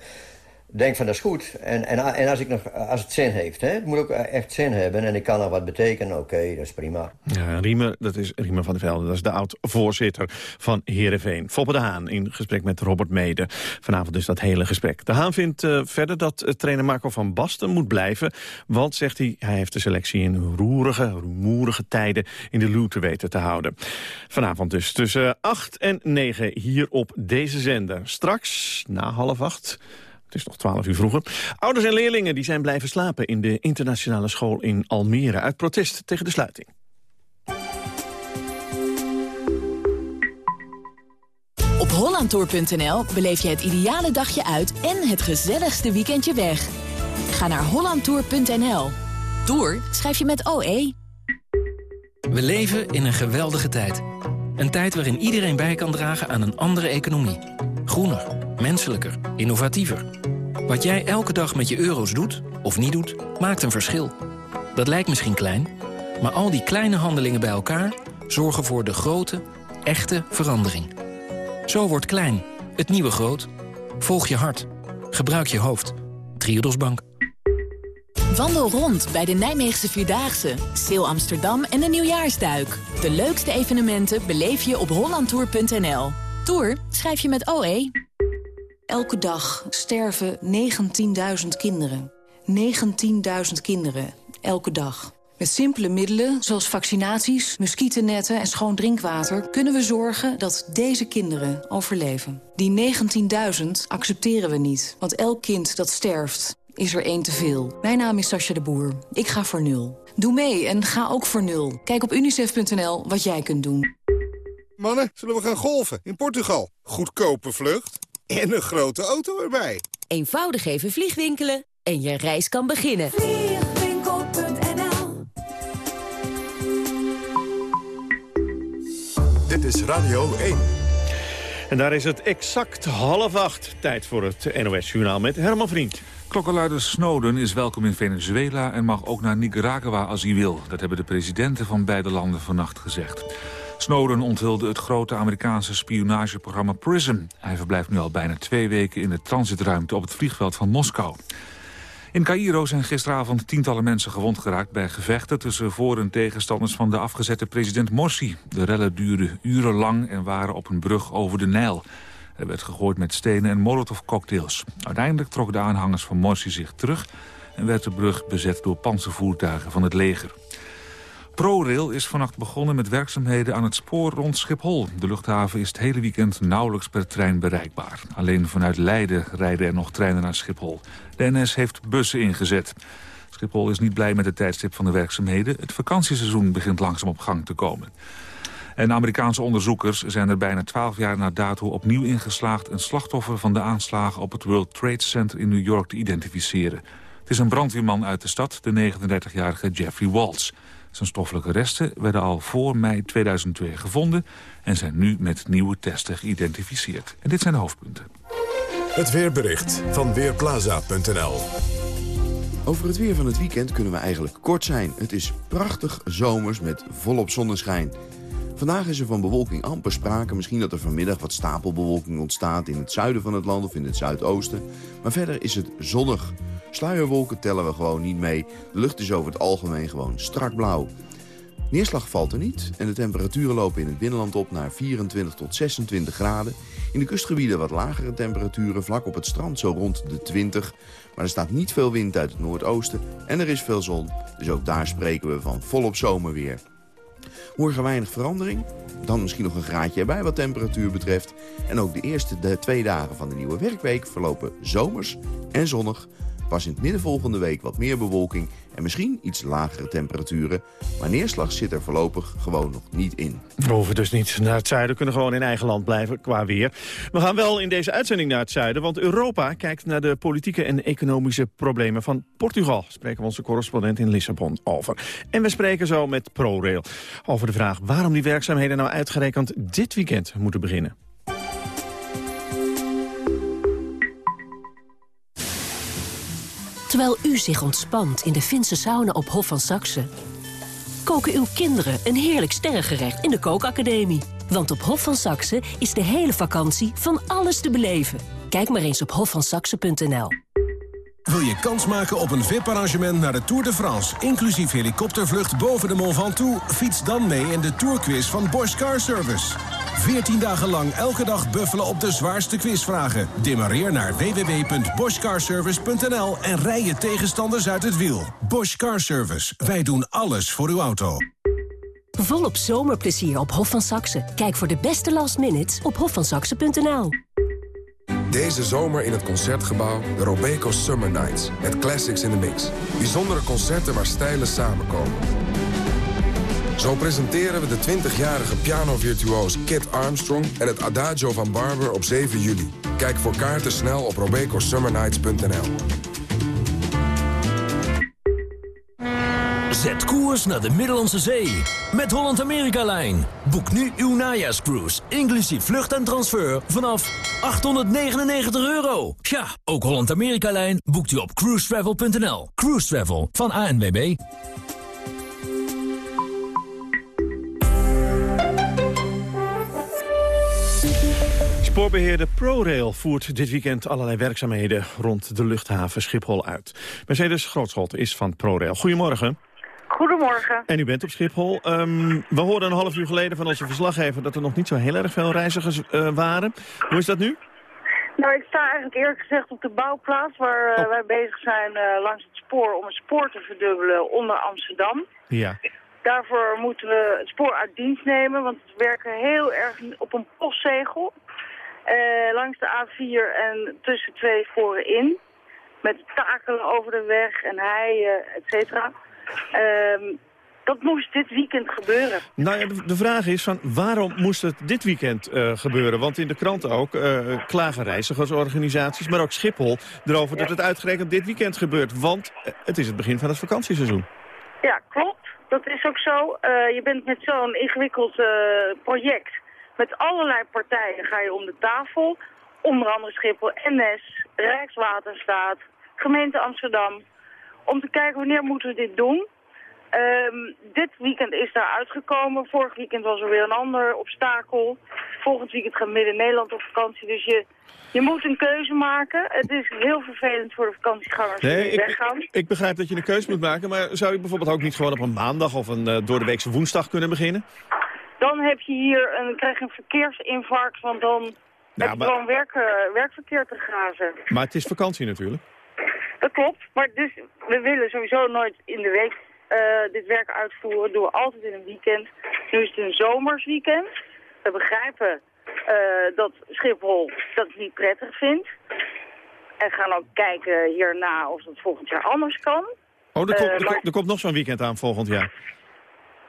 denk van dat is goed. En, en, en als, ik nog, als het zin heeft, hè, het moet ook echt zin hebben. En ik kan nog wat betekenen, oké, dat is prima. Ja, Riemer, dat is Riemer van der Velde. Dat is de oud-voorzitter van Heerenveen. Foppe de Haan in gesprek met Robert Mede. Vanavond dus dat hele gesprek. De Haan vindt eh, verder dat eh, trainer Marco van Basten moet blijven. Want, zegt hij, hij heeft de selectie in roerige, rumoerige tijden in de luwte weten te houden. Vanavond dus tussen 8 en 9 hier op deze zender. Straks, na half acht... Het is nog twaalf uur vroeger. Ouders en leerlingen die zijn blijven slapen in de internationale school in Almere... uit protest tegen de sluiting. Op hollandtour.nl beleef je het ideale dagje uit en het gezelligste weekendje weg. Ga naar hollandtour.nl. Tour schrijf je met OE. We leven in een geweldige tijd. Een tijd waarin iedereen bij kan dragen aan een andere economie. Groener, menselijker, innovatiever. Wat jij elke dag met je euro's doet, of niet doet, maakt een verschil. Dat lijkt misschien klein, maar al die kleine handelingen bij elkaar... zorgen voor de grote, echte verandering. Zo wordt klein, het nieuwe groot. Volg je hart. Gebruik je hoofd. Triodos Bank. Wandel rond bij de Nijmeegse Vierdaagse, Seel Amsterdam en de Nieuwjaarsduik. De leukste evenementen beleef je op hollandtour.nl. Tour schrijf je met OE. Elke dag sterven 19.000 kinderen. 19.000 kinderen, elke dag. Met simpele middelen, zoals vaccinaties, muggennetten en schoon drinkwater... kunnen we zorgen dat deze kinderen overleven. Die 19.000 accepteren we niet, want elk kind dat sterft is er één te veel. Mijn naam is Sascha de Boer. Ik ga voor nul. Doe mee en ga ook voor nul. Kijk op unicef.nl wat jij kunt doen. Mannen, zullen we gaan golven in Portugal? Goedkope vlucht en een grote auto erbij. Eenvoudig even vliegwinkelen en je reis kan beginnen. Dit is Radio 1. En daar is het exact half acht. Tijd voor het NOS-journaal met Herman Vriend. Klokkenluider Snowden is welkom in Venezuela en mag ook naar Nicaragua als hij wil. Dat hebben de presidenten van beide landen vannacht gezegd. Snowden onthulde het grote Amerikaanse spionageprogramma PRISM. Hij verblijft nu al bijna twee weken in de transitruimte op het vliegveld van Moskou. In Cairo zijn gisteravond tientallen mensen gewond geraakt... bij gevechten tussen voor- en tegenstanders van de afgezette president Morsi. De rellen duurden urenlang en waren op een brug over de Nijl. Er werd gegooid met stenen en molotovcocktails. Uiteindelijk trokken de aanhangers van Morsi zich terug... en werd de brug bezet door panzervoertuigen van het leger. ProRail is vannacht begonnen met werkzaamheden aan het spoor rond Schiphol. De luchthaven is het hele weekend nauwelijks per trein bereikbaar. Alleen vanuit Leiden rijden er nog treinen naar Schiphol. De NS heeft bussen ingezet. Schiphol is niet blij met het tijdstip van de werkzaamheden. Het vakantieseizoen begint langzaam op gang te komen. En Amerikaanse onderzoekers zijn er bijna 12 jaar na dato opnieuw ingeslaagd... een slachtoffer van de aanslagen op het World Trade Center in New York te identificeren. Het is een brandweerman uit de stad, de 39-jarige Jeffrey Waltz. Zijn stoffelijke resten werden al voor mei 2002 gevonden... en zijn nu met nieuwe testen geïdentificeerd. En dit zijn de hoofdpunten. Het weerbericht van Weerplaza.nl Over het weer van het weekend kunnen we eigenlijk kort zijn. Het is prachtig zomers met volop zonneschijn. Vandaag is er van bewolking amper sprake. Misschien dat er vanmiddag wat stapelbewolking ontstaat in het zuiden van het land of in het zuidoosten. Maar verder is het zonnig. Sluierwolken tellen we gewoon niet mee. De lucht is over het algemeen gewoon strak blauw. Neerslag valt er niet en de temperaturen lopen in het binnenland op naar 24 tot 26 graden. In de kustgebieden wat lagere temperaturen, vlak op het strand zo rond de 20. Maar er staat niet veel wind uit het noordoosten en er is veel zon. Dus ook daar spreken we van volop zomerweer. Morgen weinig verandering. Dan misschien nog een graadje erbij wat temperatuur betreft. En ook de eerste de twee dagen van de nieuwe werkweek verlopen zomers en zonnig. Pas in het midden volgende week wat meer bewolking en misschien iets lagere temperaturen. Maar neerslag zit er voorlopig gewoon nog niet in. We hoeven dus niet naar het zuiden, kunnen gewoon in eigen land blijven qua weer. We gaan wel in deze uitzending naar het zuiden, want Europa kijkt naar de politieke en economische problemen van Portugal. Spreken we onze correspondent in Lissabon over. En we spreken zo met ProRail over de vraag waarom die werkzaamheden nou uitgerekend dit weekend moeten beginnen. Terwijl u zich ontspant in de Finse sauna op Hof van Saxe... koken uw kinderen een heerlijk sterrengerecht in de kookacademie. Want op Hof van Saxe is de hele vakantie van alles te beleven. Kijk maar eens op hofvansaxe.nl. Wil je kans maken op een VIP-arrangement naar de Tour de France... inclusief helikoptervlucht boven de Mont Ventoux? Fiets dan mee in de Tourquiz van Bosch Car Service. 14 dagen lang elke dag buffelen op de zwaarste quizvragen. Demareer naar www.boschcarservice.nl en rij je tegenstanders uit het wiel. Bosch Car Service. Wij doen alles voor uw auto. Volop zomerplezier op Hof van Saxe. Kijk voor de beste last minutes op hofvansaxe.nl. Deze zomer in het Concertgebouw de Robeco Summer Nights. Met classics in the mix. Bijzondere concerten waar stijlen samenkomen. Zo presenteren we de 20-jarige pianovirtuoos Kit Armstrong... en het Adagio van Barber op 7 juli. Kijk voor kaarten snel op robecosummernights.nl. Zet koers naar de Middellandse Zee met Holland-Amerika-lijn. Boek nu uw najaarscruise, inclusief vlucht en transfer, vanaf 899 euro. Ja, ook Holland-Amerika-lijn boekt u op cruisetravel.nl. Cruise Travel van ANWB. Spoorbeheerder ProRail voert dit weekend allerlei werkzaamheden rond de luchthaven Schiphol uit. Mercedes Grootschot is van ProRail. Goedemorgen. Goedemorgen. En u bent op Schiphol. Ehm, we hoorden een half uur geleden van onze verslaggever dat er nog niet zo heel erg veel reizigers eh, waren. Hoe is dat nu? Nou, ik sta eigenlijk eerlijk gezegd op de bouwplaats waar eh, wij bezig zijn eh, langs het spoor om het spoor te verdubbelen onder Amsterdam. Ja. Daarvoor moeten we het spoor uit dienst nemen, want we werken heel erg op een postzegel. langs de A4 en tussen twee sporen in. Met takelen over de weg en heien, et cetera. Ehm, dat moest dit weekend gebeuren. Nou ja, de, vraag is van waarom moest het dit weekend eh, gebeuren? Want in de krant ook eh, klagen reizigersorganisaties, maar ook Schiphol erover dat het uitgerekend dit weekend gebeurt. Want eh, het is het begin van het vakantieseizoen. Ja, klopt. Dat is ook zo. Je bent met zo'n ingewikkeld project Met allerlei partijen ga je om de tafel. Onder andere Schiphol, NS, Rijkswaterstaat, gemeente Amsterdam. Om te kijken wanneer moeten we dit doen. Ehm, dit weekend is daar uitgekomen. Vorig weekend was er weer een ander obstakel. Volgend weekend gaat Midden-Nederland op vakantie. Dus je, je moet een keuze maken. Het is heel vervelend voor de vakantiegangers Nee, die ik, weggaan. ik, ik begrijp dat je een keuze moet maken, maar zou je bijvoorbeeld ook niet gewoon op een maandag of een uh, door de weekse woensdag kunnen beginnen? Dan heb je hier een, krijg je een verkeersinfarct, want dan heb je maar- gewoon werk, eh, werkverkeer te grazen. Maar het is vakantie natuurlijk. Dat klopt, maar dus we willen sowieso nooit in de week eh, dit werk uitvoeren. Dat doen we altijd in een weekend. Nu is het een zomersweekend. We begrijpen eh, dat Schiphol dat niet prettig vindt. En gaan ook kijken hierna of dat volgend jaar anders kan. Oh, er, komt, Eh, er, maar- er komt nog zo'n weekend aan volgend jaar.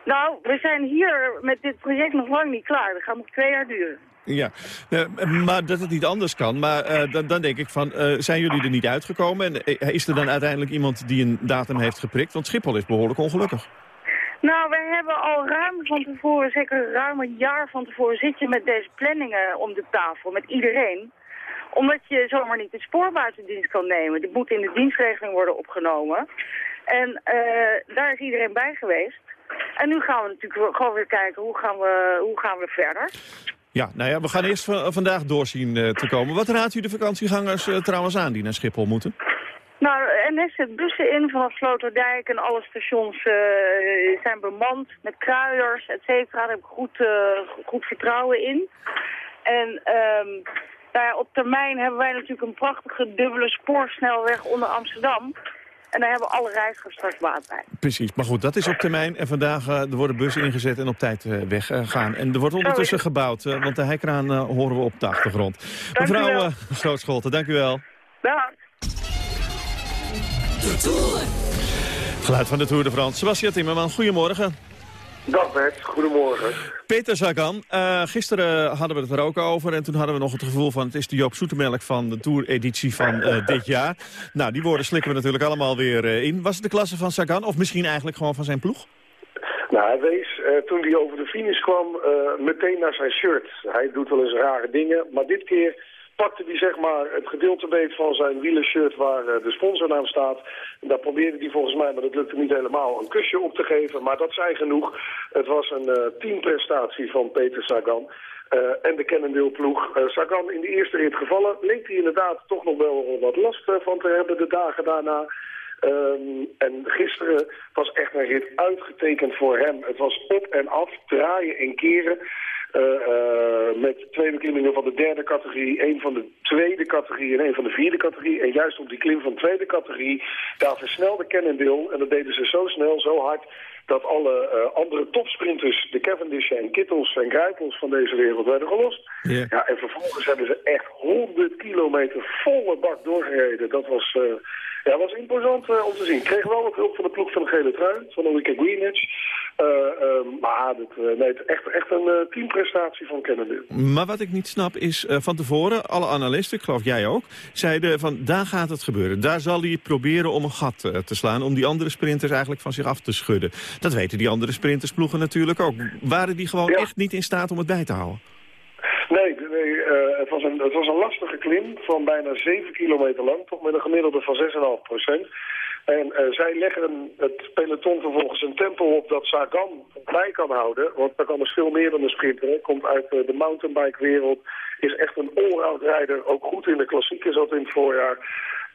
Nou, we zijn hier met dit project nog lang niet klaar. Dat gaat nog twee jaar duren. Ja, Eh, maar dat het niet anders kan. Maar eh, dan, dan denk ik van, eh, zijn jullie er niet uitgekomen? En is er dan uiteindelijk iemand die een datum heeft geprikt? Want Schiphol is behoorlijk ongelukkig. Nou, we hebben al ruim van tevoren, zeker ruim een jaar van tevoren, zit je met deze planningen om de tafel, met iedereen. Omdat je zomaar niet het spoor kan nemen. Dit moet in de dienstregeling worden opgenomen. En daar is iedereen bij geweest. En nu gaan we natuurlijk gewoon weer kijken hoe gaan we, hoe gaan we verder. Ja, nou ja, we gaan eerst va- vandaag doorzien eh, te komen. Wat raadt u de vakantiegangers eh, trouwens aan die naar Schiphol moeten? Nou, NS zet bussen in vanaf Sloterdijk en alle stations eh, zijn bemand met kruiers, et cetera. Daar heb ik goed, goed vertrouwen in. En ehm, nou ja, op termijn hebben wij natuurlijk een prachtige dubbele spoorsnelweg onder Amsterdam. En daar hebben alle reizigers straks baat bij. Precies, maar goed, dat is op termijn. En vandaag eh, er worden bussen ingezet en op tijd eh, weggaan. en er wordt ondertussen gebouwd, eh, want de heikraan eh, horen we op de achtergrond. Dank Mevrouw uh, Grootscholte, dank u wel. Dag. Geluid van de Tour de France. Sebastian Timmerman, goedemorgen. Dag Bert, goedemorgen. Peter Sagan, eh, gisteren hadden we het er ook over. En toen hadden we nog het gevoel van het is de Joop Zoetemelk van de Tour-editie van eh, dit jaar. Nou, die woorden slikken we natuurlijk allemaal weer eh, in. Was het de klasse van Sagan of misschien eigenlijk gewoon van zijn ploeg? Nou, hij wees toen hij over de finish kwam meteen naar zijn shirt. Hij doet wel eens rare dingen, maar dit keer pakte hij zeg maar het gedeelte beet van zijn wielershirt waar eh, de sponsornaam staat. En daar probeerde hij volgens mij, maar dat lukte niet helemaal, een kusje op te geven. Maar dat zei genoeg. Het was een eh, teamprestatie van Peter Sagan. eh, en de Cannondale-ploeg. Sagan in de eerste rit gevallen. Leek hij inderdaad toch nog wel wat last van te hebben de dagen daarna. Ehm, en gisteren was echt een rit uitgetekend voor hem. Het was op en af, draaien en keren. Eh, eh, met twee beklimmingen van de derde categorie, één van de tweede categorie en één van de vierde categorie. En juist op die klim van de tweede categorie, daar versnelde Cannondale. En dat deden ze zo snel, zo hard, dat alle eh, andere topsprinters, de Cavendish en Kittels en Grijpels van deze wereld werden gelost. Ja, en vervolgens hebben ze echt 100 kilometer volle bak doorgereden. Dat was, eh, ja, was imposant eh, om te zien. Kregen wel wat hulp van de ploeg van de gele trui, van Ulrike Greenwich. Eh, eh, maar dat, eh, nee, echt, echt een teamprestatie van Kennedy. Maar wat ik niet snap is, van tevoren, alle analisten, ik geloof jij ook, zeiden van daar gaat het gebeuren. Daar zal hij proberen om een gat te slaan, om die andere sprinters eigenlijk van zich af te schudden. Dat weten die andere sprintersploegen natuurlijk ook. Waren die gewoon echt niet in staat om het bij te houden? Nee, nee eh, het, was een, het was een lastige klim van bijna 7 kilometer lang, toch met een gemiddelde van 6,5 procent. En eh, zij leggen het peloton vervolgens een tempo op dat Sagan bij kan houden. Want Sagan is veel meer dan een sprinter. Komt uit eh, de mountainbike wereld. Is echt een allround rijder. Ook goed in de klassieke zat in het voorjaar.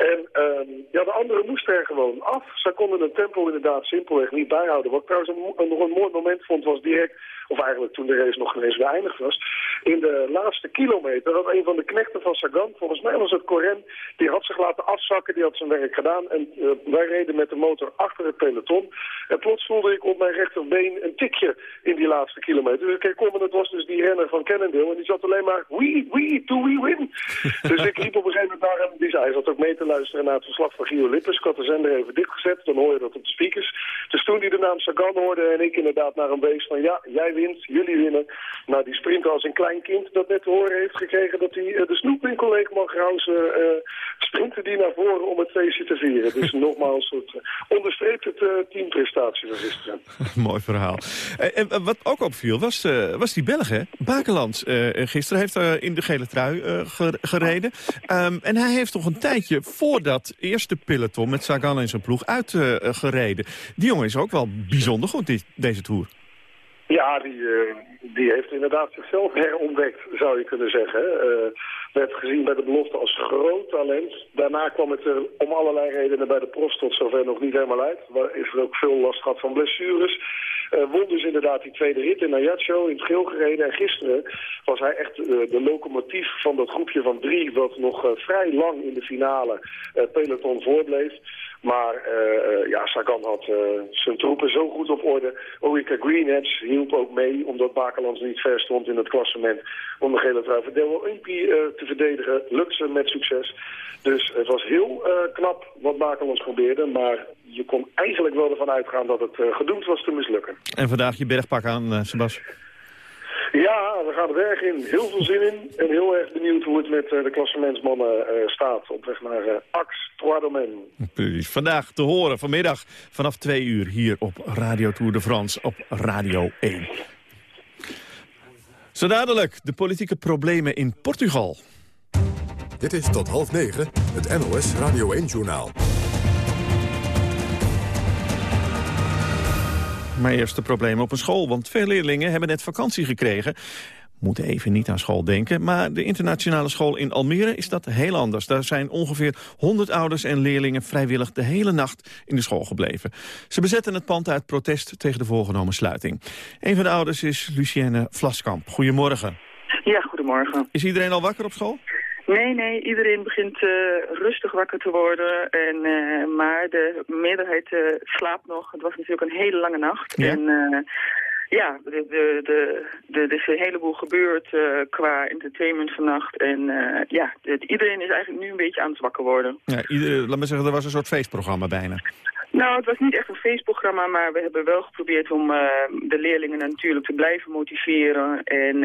En ehm, ja, de anderen moesten er gewoon af. Zij konden het tempo inderdaad simpelweg niet bijhouden. Wat ik trouwens een, nog een mooi moment vond was direct, of eigenlijk toen de race nog geen eens geëindigd was. In de laatste kilometer had een van de knechten van Sagan, volgens mij was het Coren, die had zich laten afzakken, die had zijn werk gedaan. En eh, wij reden met de motor achter het peloton. En plots voelde ik op mijn rechterbeen een tikje in die laatste kilometer. Dus ik keek om en het was dus die renner van Cannondale. En die zat alleen maar, we, we, do we win? dus ik riep op een gegeven moment naar hem, die zei, hij zat ook mee te luisteren naar het verslag van Gio Lippes. Ik had de zender even dichtgezet, dan hoor je dat op de speakers. Dus toen hij de naam Sagan hoorde en ik inderdaad naar een beest van... ja, jij wint, jullie winnen. Nou, die sprint als een klein kind dat net te horen heeft gekregen... dat hij uh, de snoepwinkel leeg mag uh, sprinten die naar voren om het feestje te vieren. Dus nogmaals, het onderstreept het teamprestatie van gisteren. Mooi verhaal. En, wat ook opviel was, was die Belg, hè? Bakeland. gisteren heeft in de gele trui gereden. Um, en hij heeft toch een tijdje voor dat eerste peloton met Sagan en zijn ploeg uitgereden. die jongen is ook wel bijzonder goed, deze Tour. Ja, die, uh, die heeft inderdaad zichzelf herontdekt, zou je kunnen zeggen. Uh, werd gezien bij de belofte als groot talent. Daarna kwam het er om allerlei redenen bij de profs tot zover nog niet helemaal uit. Waar is er ook veel last gehad van blessures. Uh, won dus inderdaad die tweede rit in Ajaccio in het geel gereden. En gisteren was hij echt de locomotief van dat groepje van drie... wat nog vrij lang in de finale peloton voorbleef. Maar uh, ja, Sagan had uh, zijn troepen zo goed op orde. Ulrika Greenedge hielp ook mee, omdat Bakelands niet ver stond in het klassement... om de gele trui Del Olympie uh, te verdedigen. Lukte ze met succes. Dus het was heel knap wat Bakelands probeerde. Maar je kon eigenlijk wel ervan uitgaan dat het gedoemd was te mislukken. En vandaag je bergpak aan, Sebas. Ja, we gaan de berg in. Heel veel zin in. En heel erg benieuwd hoe het met uh, de klassementsmannen uh, staat. Op weg naar uh, Ax Troidomen. Precies. Vandaag te horen, vanmiddag vanaf twee uur hier op Radio Tour de France op Radio 1. Zo dadelijk de politieke problemen in Portugal. Dit is tot half negen het NOS Radio 1-journaal. Maar eerst de problemen op een school, want veel leerlingen hebben net vakantie gekregen. Moeten even niet aan school denken, maar de internationale school in Almere is dat heel anders. Daar zijn ongeveer 100 ouders en leerlingen vrijwillig de hele nacht in de school gebleven. Ze bezetten het pand uit protest tegen de voorgenomen sluiting. Een van de ouders is Lucienne Vlaskamp. Goedemorgen. Ja, goedemorgen. Is iedereen al wakker op school? Nee, nee, iedereen begint uh, rustig wakker te worden. En, uh, maar de meerderheid uh, slaapt nog. Het was natuurlijk een hele lange nacht. Ja. En ja, de, de, de, de, er is een heleboel gebeurd qua entertainment vannacht. En ja, de, iedereen is eigenlijk nu een beetje aan het wakker worden. Ja, ieder, laat me zeggen, er was een soort feestprogramma bijna. Nou, het was niet echt een feestprogramma, maar we hebben wel geprobeerd om uh, de leerlingen natuurlijk te blijven motiveren. En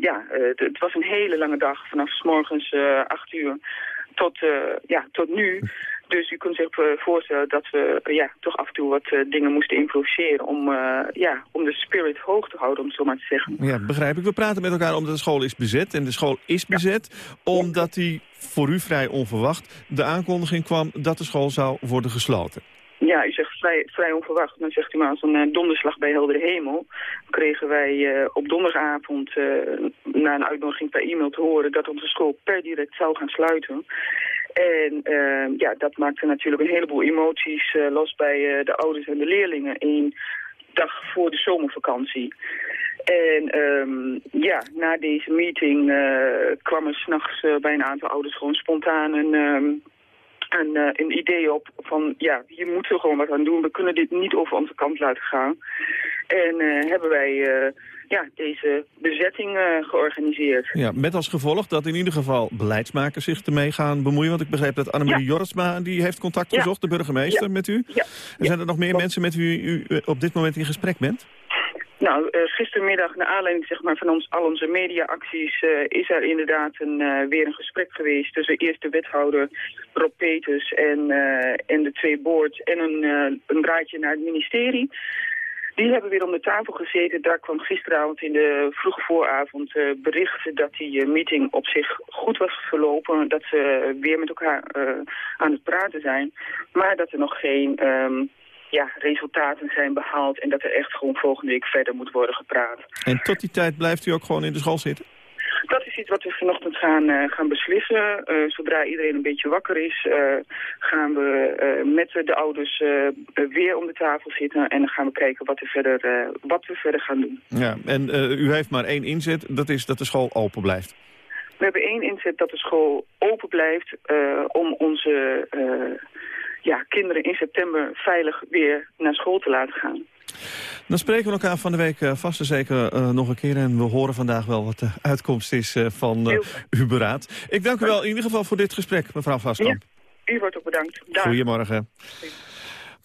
ja, uh, het was een hele lange dag, vanaf s morgens acht uur tot, ja, tot nu. Dus u kunt zich voorstellen dat we ja, toch af en toe wat dingen moesten improviseren om, ja, om de spirit hoog te houden, om het zo maar te zeggen. Ja, begrijp ik. We praten met elkaar omdat de school is bezet. En de school is bezet ja. omdat die voor u vrij onverwacht de aankondiging kwam dat de school zou worden gesloten. Ja, u zegt vrij, onverwacht. Dan zegt u maar als een uh, donderslag bij heldere hemel. Kregen wij uh, op donderdagavond uh, na een uitnodiging per e-mail te horen dat onze school per direct zou gaan sluiten. En ja, dat maakte natuurlijk een heleboel emoties los bij de ouders en de leerlingen. Een dag voor de zomervakantie. En um, ja, na deze meeting kwam er s'nachts bij een aantal ouders gewoon spontaan een... Um, een, uh, een idee op van, ja, hier moeten we gewoon wat aan doen. We kunnen dit niet over onze kant laten gaan. En uh, hebben wij uh, ja, deze bezetting georganiseerd. Ja, met als gevolg dat in ieder geval beleidsmakers zich ermee gaan bemoeien. Want ik begreep dat Annemarie ja. Jorisma, die heeft contact gezocht, de burgemeester, ja. met u. Ja. En zijn er nog meer mensen met wie u op dit moment in gesprek bent? Nou, uh, gistermiddag, naar aanleiding zeg maar, van ons, al onze mediaacties, uh, is er inderdaad een, uh, weer een gesprek geweest tussen eerst de wethouder Rob Peters en, de twee boards en een, een draadje naar het ministerie. Die hebben weer om de tafel gezeten. Daar kwam gisteravond in de vroege vooravond bericht dat die meeting op zich goed was verlopen. Dat ze weer met elkaar aan het praten zijn. Maar dat er nog geen... Um, ja, resultaten zijn behaald en dat er echt gewoon volgende week verder moet worden gepraat. En tot die tijd blijft u ook gewoon in de school zitten? Dat is iets wat we vanochtend gaan, uh, gaan beslissen. Uh, zodra iedereen een beetje wakker is, uh, gaan we met de ouders weer om de tafel zitten. En dan gaan we kijken wat, er verder, wat we verder gaan doen. Ja, en u heeft maar één inzet, dat is dat de school open blijft. We hebben één inzet dat de school open blijft om onze ja, kinderen in september veilig weer naar school te laten gaan. Dan spreken we elkaar van de week uh, vast en zeker uh, nog een keer. En we horen vandaag wel wat de uitkomst is uh, van uw beraad. Ik dank u wel in ieder geval voor dit gesprek, mevrouw Vastkamp. Ja. U wordt ook bedankt. Dag. Goedemorgen.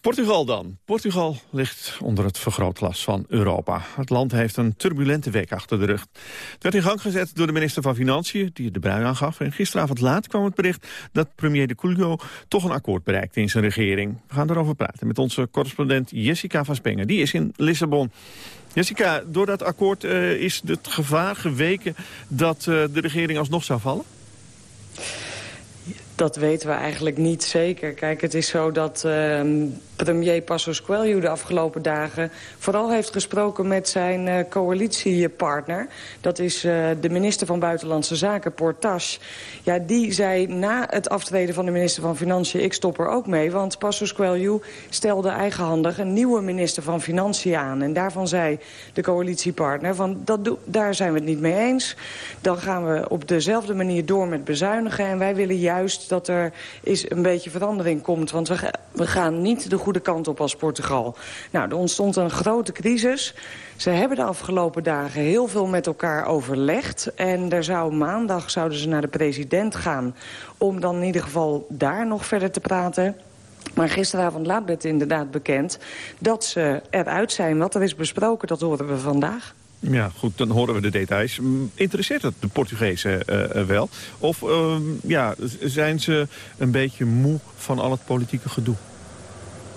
Portugal dan. Portugal ligt onder het vergrootglas van Europa. Het land heeft een turbulente week achter de rug. Het werd in gang gezet door de minister van Financiën, die de brui aangaf. En gisteravond laat kwam het bericht dat premier de Coelho toch een akkoord bereikte in zijn regering. We gaan erover praten met onze correspondent Jessica van Spengen. Die is in Lissabon. Jessica, door dat akkoord uh, is het gevaar geweken dat uh, de regering alsnog zou vallen? Dat weten we eigenlijk niet zeker. Kijk, het is zo dat uh, premier Passos Coelho de afgelopen dagen... vooral heeft gesproken met zijn uh, coalitiepartner. Dat is uh, de minister van Buitenlandse Zaken, Portas. Ja, die zei na het aftreden van de minister van Financiën... ik stop er ook mee, want Passos Coelho stelde eigenhandig... een nieuwe minister van Financiën aan. En daarvan zei de coalitiepartner, van, dat daar zijn we het niet mee eens. Dan gaan we op dezelfde manier door met bezuinigen. En wij willen juist dat er is een beetje verandering komt. Want we, we gaan niet de goede kant op als Portugal. Nou, er ontstond een grote crisis. Ze hebben de afgelopen dagen heel veel met elkaar overlegd. En er zou maandag zouden ze naar de president gaan... om dan in ieder geval daar nog verder te praten... Maar gisteravond laat werd inderdaad bekend dat ze eruit zijn. Wat er is besproken, dat horen we vandaag. Ja, goed, dan horen we de details. Interesseert het de Portugezen uh, wel? Of uh, ja, zijn ze een beetje moe van al het politieke gedoe?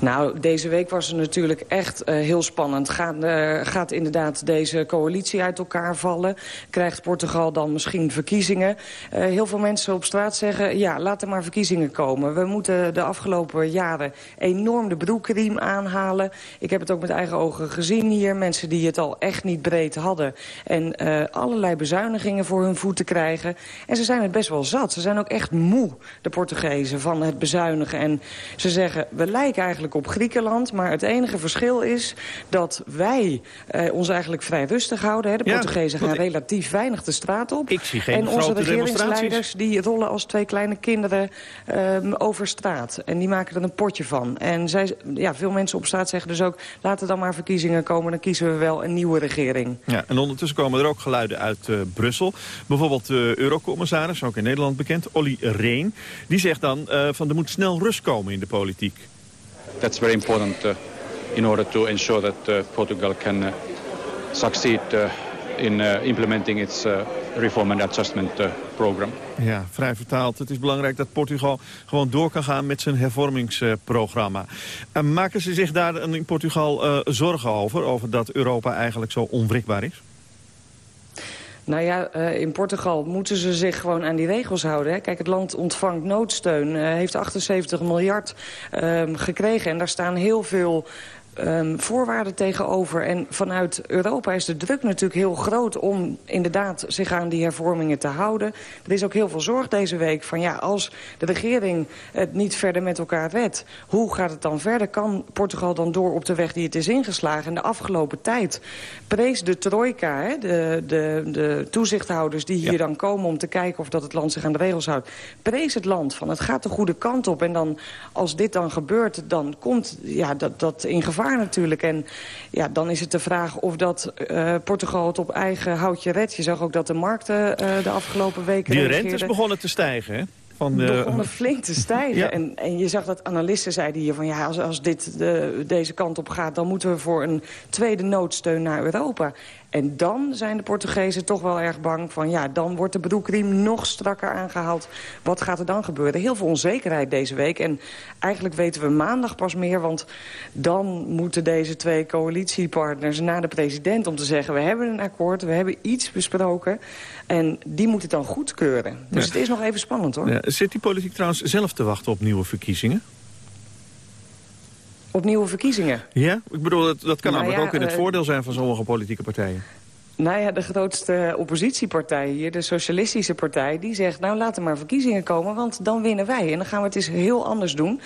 Nou, deze week was het natuurlijk echt uh, heel spannend. Gaat, uh, gaat inderdaad deze coalitie uit elkaar vallen? Krijgt Portugal dan misschien verkiezingen? Uh, heel veel mensen op straat zeggen, ja, laat er maar verkiezingen komen. We moeten de afgelopen jaren enorm de broekriem aanhalen. Ik heb het ook met eigen ogen gezien hier. Mensen die het al echt niet breed hadden. En allerlei bezuinigingen voor hun voeten krijgen. En ze zijn het best wel zat. Ze zijn ook echt moe, de Portugezen, van het bezuinigen. En ze zeggen, we lijken eigenlijk op Griekenland. Maar het enige verschil is dat wij eh, ons eigenlijk vrij rustig houden. Hè. De ja, Portugezen gaan relatief weinig de straat op. Ik zie geen en onze regeringsleiders die rollen als twee kleine kinderen um, over straat. En die maken er een potje van. En zij, ja, veel mensen op straat zeggen dus ook... laten dan maar verkiezingen komen, dan kiezen we wel een nieuwe regering. Ja, en ondertussen komen er ook geluiden uit uh, Brussel. Bijvoorbeeld de uh, eurocommissaris, ook in Nederland bekend, Olly Reen. Die zegt dan uh, van er moet snel rust komen in de politiek. That's very important uh, in order to ensure that uh, Portugal can uh, succeed in implementing its reform and adjustment program. Ja, vrij vertaald. Het is belangrijk dat Portugal gewoon door kan gaan met zijn hervormingsprogramma. maken ze zich daar in Portugal zorgen over, over dat Europa eigenlijk zo onwrikbaar is? Nou ja, uh, in Portugal moeten ze zich gewoon aan die regels houden. Hè. Kijk, het land ontvangt noodsteun, uh, heeft 78 miljard uh, gekregen. En daar staan heel veel um, voorwaarden tegenover. En vanuit Europa is de druk natuurlijk heel groot om inderdaad zich aan die hervormingen te houden. Er is ook heel veel zorg deze week van ja, als de regering het niet verder met elkaar redt, hoe gaat het dan verder? Kan Portugal dan door op de weg die het is ingeslagen? En de afgelopen tijd prees de trojka, hè, de, de, de toezichthouders die hier ja. dan komen om te kijken of dat het land zich aan de regels houdt, prees het land van het gaat de goede kant op. En dan als dit dan gebeurt, dan komt ja, dat, dat in gevaar natuurlijk. En ja, dan is het de vraag of dat uh, Portugal het op eigen houtje redt. Je zag ook dat de markten uh, de afgelopen weken... Die rentes begonnen te stijgen, hè? Van de... begonnen flink te stijgen. ja. en, en je zag dat analisten zeiden hier van... ja, als, als dit de, deze kant op gaat... dan moeten we voor een tweede noodsteun naar Europa. En dan zijn de Portugezen toch wel erg bang van... ja, dan wordt de broekriem nog strakker aangehaald. Wat gaat er dan gebeuren? Heel veel onzekerheid deze week. En eigenlijk weten we maandag pas meer... want dan moeten deze twee coalitiepartners naar de president... om te zeggen, we hebben een akkoord, we hebben iets besproken... en die moet het dan goedkeuren. Dus ja. het is nog even spannend, hoor. Ja. Zit die politiek trouwens zelf te wachten op nieuwe verkiezingen? Op nieuwe verkiezingen. Ja? Ik bedoel, dat, dat kan nou namelijk ja, ook in het uh, voordeel zijn van sommige politieke partijen. Nou ja, de grootste oppositiepartij hier, de Socialistische Partij... die zegt, nou laten maar verkiezingen komen, want dan winnen wij. En dan gaan we het eens heel anders doen.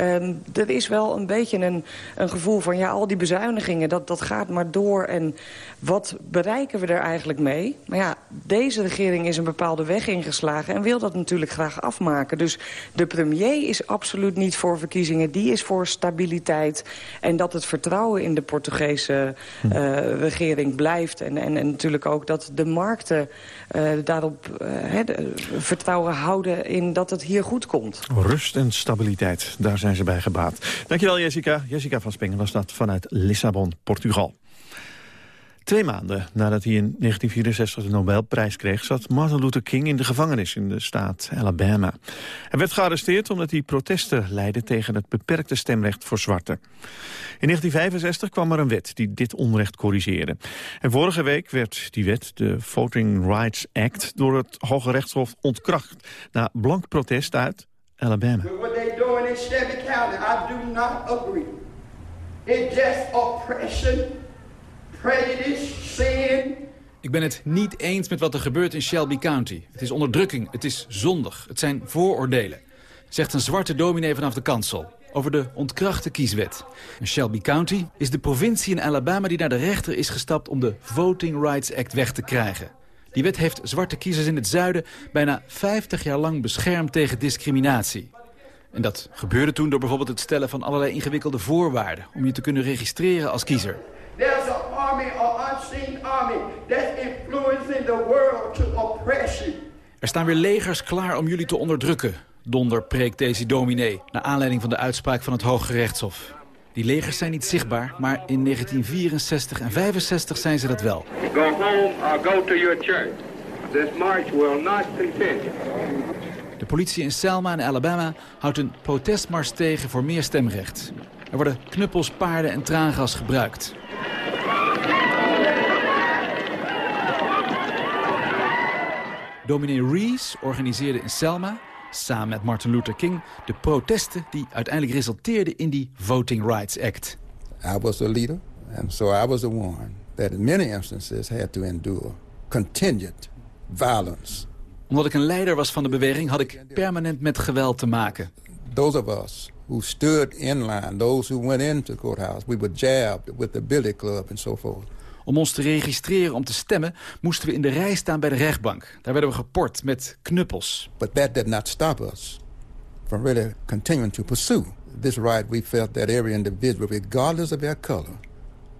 Um, er is wel een beetje een, een gevoel van, ja, al die bezuinigingen... Dat, dat gaat maar door en wat bereiken we er eigenlijk mee? Maar ja, deze regering is een bepaalde weg ingeslagen... en wil dat natuurlijk graag afmaken. Dus de premier is absoluut niet voor verkiezingen. Die is voor stabiliteit. En dat het vertrouwen in de Portugese uh, regering blijft... en, en En, natuurlijk ook dat de markten uh, daarop uh, vertrouwen houden in dat het hier goed komt. Rust en stabiliteit, daar zijn ze bij gebaat. Dankjewel Jessica. Jessica van Spengen was dat vanuit Lissabon, Portugal. Twee maanden nadat hij in 1964 de Nobelprijs kreeg... zat Martin Luther King in de gevangenis in de staat Alabama. Hij werd gearresteerd omdat hij protesten leidde... tegen het beperkte stemrecht voor zwarten. In 1965 kwam er een wet die dit onrecht corrigeerde. En vorige week werd die wet, de Voting Rights Act... door het Hoge Rechtshof ontkracht na blank protest uit Alabama. What they doing in County, I do not agree. It's just oppression ik ben het niet eens met wat er gebeurt in Shelby County. Het is onderdrukking, het is zondig, het zijn vooroordelen. Zegt een zwarte dominee vanaf de kansel over de ontkrachte kieswet. Shelby County is de provincie in Alabama die naar de rechter is gestapt... om de Voting Rights Act weg te krijgen. Die wet heeft zwarte kiezers in het zuiden bijna 50 jaar lang beschermd tegen discriminatie. En dat gebeurde toen door bijvoorbeeld het stellen van allerlei ingewikkelde voorwaarden... om je te kunnen registreren als kiezer. There's an army or unseen army that's influencing the world to oppress you. Er staan weer legers klaar om jullie te onderdrukken. Donder preekt deze dominee, naar aanleiding van de uitspraak van het Hoge Rechtshof. Die legers zijn niet zichtbaar, maar in 1964 en 65 zijn ze dat wel. Go home or go to your church. This march will not continue. De politie in Selma in Alabama houdt een protestmars tegen voor meer stemrecht. Er worden knuppels, paarden en traangas gebruikt. Dominee Rees organiseerde in Selma, samen met Martin Luther King... de protesten die uiteindelijk resulteerden in die Voting Rights Act. I was the leader, and so I was the one that in many instances had to endure continued violence. Omdat ik een leider was van de beweging had ik permanent met geweld te maken. Those of us who stood in line, those who went into the courthouse, we were jabbed with the billy club and so forth. Om ons te registreren om te stemmen moesten we in de rij staan bij de rechtbank. Daar werden we geport met knuppels. But that did not stop us from really continuing to pursue this right we felt that every individual, regardless of their color,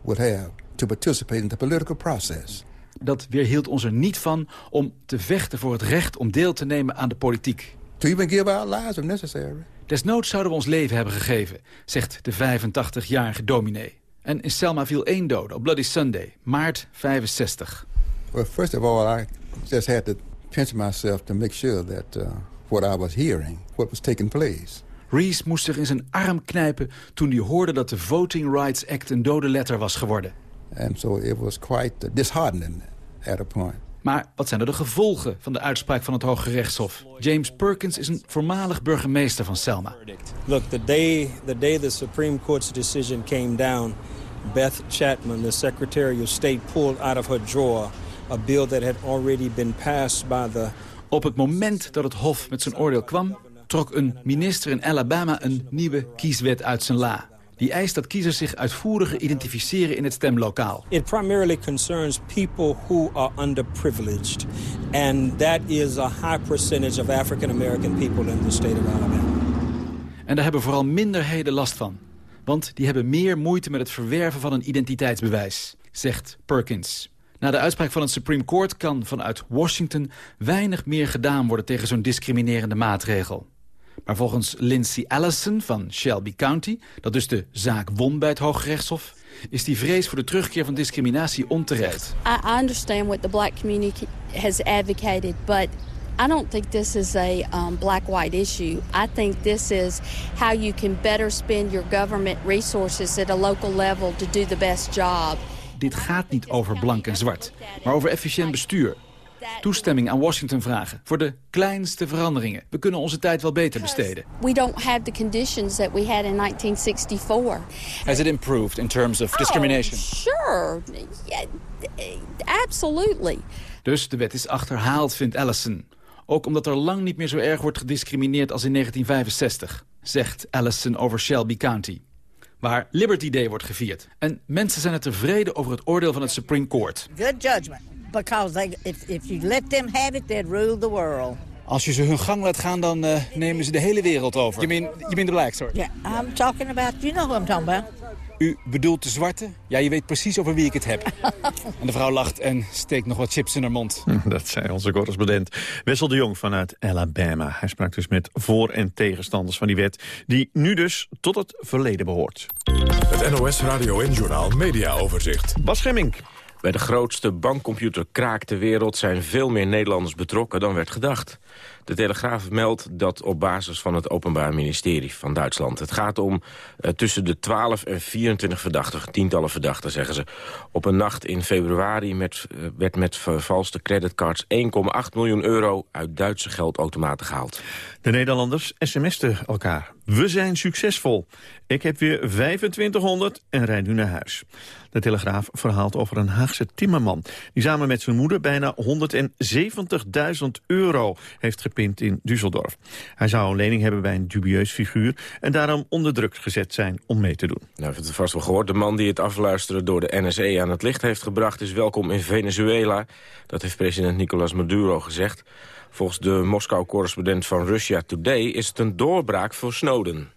would have to participate in the political process. Dat weerhield ons er niet van om te vechten voor het recht om deel te nemen aan de politiek. To even give our lives if necessary. Desnoods zouden we ons leven hebben gegeven, zegt de 85-jarige dominee. En in Selma viel één dode op Bloody Sunday, maart 65. Well, first of all, I just had to pinch myself to make sure that uh, what I was hearing, what was taking place. Reese moest zich in zijn arm knijpen toen hij hoorde dat de Voting Rights Act een dode letter was geworden. And so it was quite disheartening at a point. Maar wat zijn er de gevolgen van de uitspraak van het Hoge Rechtshof? James Perkins is een voormalig burgemeester van Selma. Look, the day the day the Supreme Court's decision came down, Beth Chapman, the Secretary of State, pulled out of her drawer a bill that had already been passed by the Op het moment dat het Hof met zijn oordeel kwam, trok een minister in Alabama een nieuwe kieswet uit zijn la. Die eist dat kiezers zich uitvoeriger identificeren in het stemlokaal. It primarily concerns people who are underprivileged. And that is a high percentage of African American people in the state of Alabama. En daar hebben vooral minderheden last van. Want die hebben meer moeite met het verwerven van een identiteitsbewijs, zegt Perkins. Na de uitspraak van het Supreme Court kan vanuit Washington weinig meer gedaan worden tegen zo'n discriminerende maatregel. Maar volgens Lindsay Allison van Shelby County, dat dus de zaak won bij het Hooggerechtshof, is die vrees voor de terugkeer van discriminatie onterecht. I understand what the black community has advocated, but I don't think this is a um, black-white issue. I think this is how you can better spend your government resources at a local level to do the best job. Dit gaat niet over blank en zwart, maar over efficiënt bestuur toestemming aan Washington vragen voor de kleinste veranderingen. We kunnen onze tijd wel beter besteden. We don't have the conditions that we had in 1964. Has it improved in terms of discrimination? Oh, sure. Yeah, absolutely. Dus de wet is achterhaald, vindt Allison. Ook omdat er lang niet meer zo erg wordt gediscrimineerd als in 1965, zegt Allison over Shelby County waar Liberty Day wordt gevierd. En mensen zijn er tevreden over het oordeel van het Supreme Court. Good judgment because they, if, if you let them have it, they'd rule the world. Als je ze hun gang laat gaan, dan uh, nemen ze de hele wereld over. You mean, you mean the black sort? Yeah, I'm talking about, you know who I'm talking about. U bedoelt de zwarte? Ja, je weet precies over wie ik het heb. en de vrouw lacht en steekt nog wat chips in haar mond. Dat zei onze correspondent Wessel de Jong vanuit Alabama. Hij sprak dus met voor- en tegenstanders van die wet... die nu dus tot het verleden behoort. Het NOS Radio en Journaal Media Overzicht. Bas Schemmink. Bij de grootste bankcomputerkraak ter wereld zijn veel meer Nederlanders betrokken dan werd gedacht. De Telegraaf meldt dat op basis van het Openbaar Ministerie van Duitsland. Het gaat om uh, tussen de 12 en 24 verdachten, tientallen verdachten zeggen ze. Op een nacht in februari met, uh, werd met vervalste creditcards 1,8 miljoen euro uit Duitse geldautomaten gehaald. De Nederlanders sms'ten elkaar. We zijn succesvol. Ik heb weer 2500 en rijd nu naar huis. De Telegraaf verhaalt over een Haagse timmerman... die samen met zijn moeder bijna 170.000 euro heeft gepind in Düsseldorf. Hij zou een lening hebben bij een dubieus figuur... en daarom onder druk gezet zijn om mee te doen. Nou, hebben het vast wel gehoord. De man die het afluisteren door de NSE aan het licht heeft gebracht... is welkom in Venezuela. Dat heeft president Nicolas Maduro gezegd. Volgens de Moskou-correspondent van Russia Today... is het een doorbraak voor Snowden.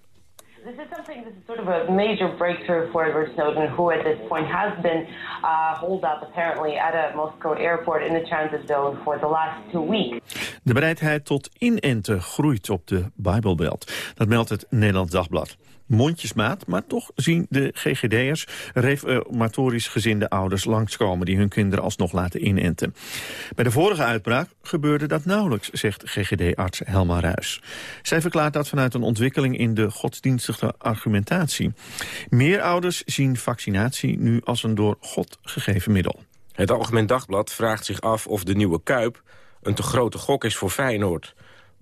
This is something, this is sort of a major breakthrough for Edward Snowden, who at this point has been uh, holed up apparently at a Moscow airport in the transit zone for the last two weeks. De bereidheid tot inenten groeit op de Bijbelbelt. Dat meldt het Nederlands Dagblad mondjesmaat. Maar toch zien de GGD'ers reformatorisch gezinde ouders langskomen... die hun kinderen alsnog laten inenten. Bij de vorige uitbraak gebeurde dat nauwelijks, zegt GGD-arts Helma Ruis. Zij verklaart dat vanuit een ontwikkeling in de godsdienstige argumentatie. Meer ouders zien vaccinatie nu als een door God gegeven middel. Het Algemeen Dagblad vraagt zich af of de nieuwe Kuip... een te grote gok is voor Feyenoord...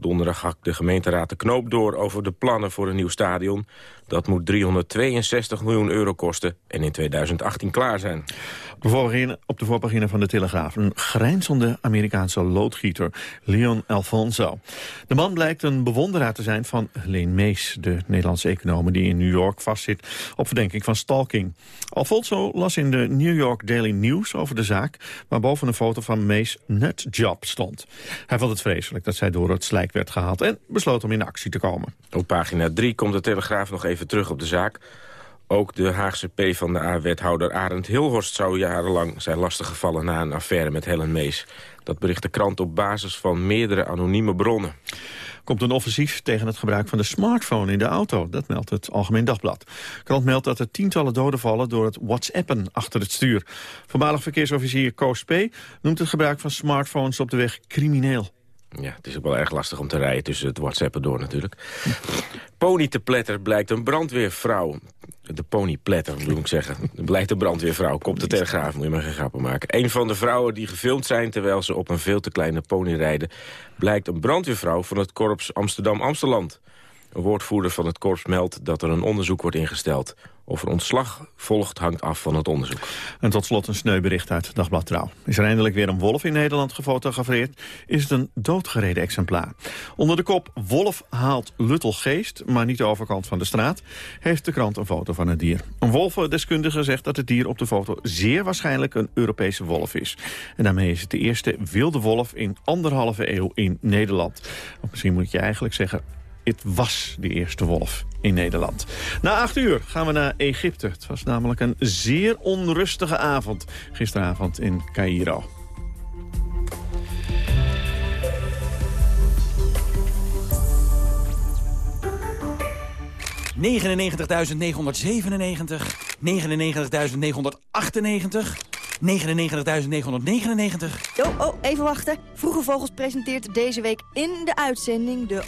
Donderdag hakt de gemeenteraad de knoop door over de plannen voor een nieuw stadion. Dat moet 362 miljoen euro kosten en in 2018 klaar zijn. Op de voorpagina van de Telegraaf een grijnzende Amerikaanse loodgieter, Leon Alfonso. De man blijkt een bewonderaar te zijn van Helene Mees, de Nederlandse econoom die in New York vastzit op verdenking van stalking. Alfonso las in de New York Daily News over de zaak, waar boven een foto van Mees nutjob stond. Hij vond het vreselijk dat zij door het slijk werd gehaald en besloot om in actie te komen. Op pagina 3 komt de Telegraaf nog even terug op de zaak. Ook de Haagse PvdA-wethouder Arend Hilhorst zou jarenlang zijn lastiggevallen na een affaire met Helen Mees. Dat bericht de krant op basis van meerdere anonieme bronnen. Komt een offensief tegen het gebruik van de smartphone in de auto. Dat meldt het Algemeen Dagblad. De krant meldt dat er tientallen doden vallen door het whatsappen achter het stuur. Voormalig verkeersofficier Koos P. noemt het gebruik van smartphones op de weg crimineel. Ja, het is ook wel erg lastig om te rijden tussen het whatsappen door natuurlijk. Pony te pletter blijkt een brandweervrouw. De ponypletter, moet ik zeggen. Blijkt een brandweervrouw. Komt de Telegraaf, moet je maar geen grappen maken. Een van de vrouwen die gefilmd zijn terwijl ze op een veel te kleine pony rijden... blijkt een brandweervrouw van het korps Amsterdam-Amsteland. Een woordvoerder van het korps meldt dat er een onderzoek wordt ingesteld. Of er ontslag volgt, hangt af van het onderzoek. En tot slot een sneubericht uit Dagblad Trouw. Is er eindelijk weer een wolf in Nederland gefotografeerd? Is het een doodgereden exemplaar? Onder de kop Wolf haalt Luttelgeest, maar niet de overkant van de straat... heeft de krant een foto van het dier. Een wolvendeskundige zegt dat het dier op de foto zeer waarschijnlijk een Europese wolf is. En daarmee is het de eerste wilde wolf in anderhalve eeuw in Nederland. Of misschien moet je eigenlijk zeggen het was de eerste wolf in Nederland. Na acht uur gaan we naar Egypte. Het was namelijk een zeer onrustige avond gisteravond in Cairo. ...99.997, 99.998, 99.999. Oh, oh, even wachten. Vroege Vogels presenteert deze week in de uitzending... de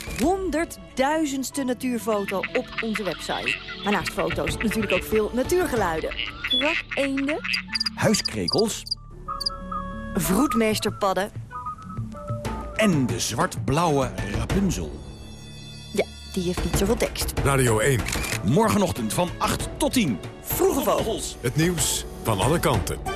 100.000ste natuurfoto op onze website. Maar naast foto's natuurlijk ook veel natuurgeluiden. Krakeenden. Huiskrekels. Vroedmeesterpadden. En de zwart-blauwe Rapunzel. Ja, die heeft niet zoveel tekst. Radio 1. Morgenochtend van 8 tot 10. Vroege Vogels. Het nieuws van alle kanten.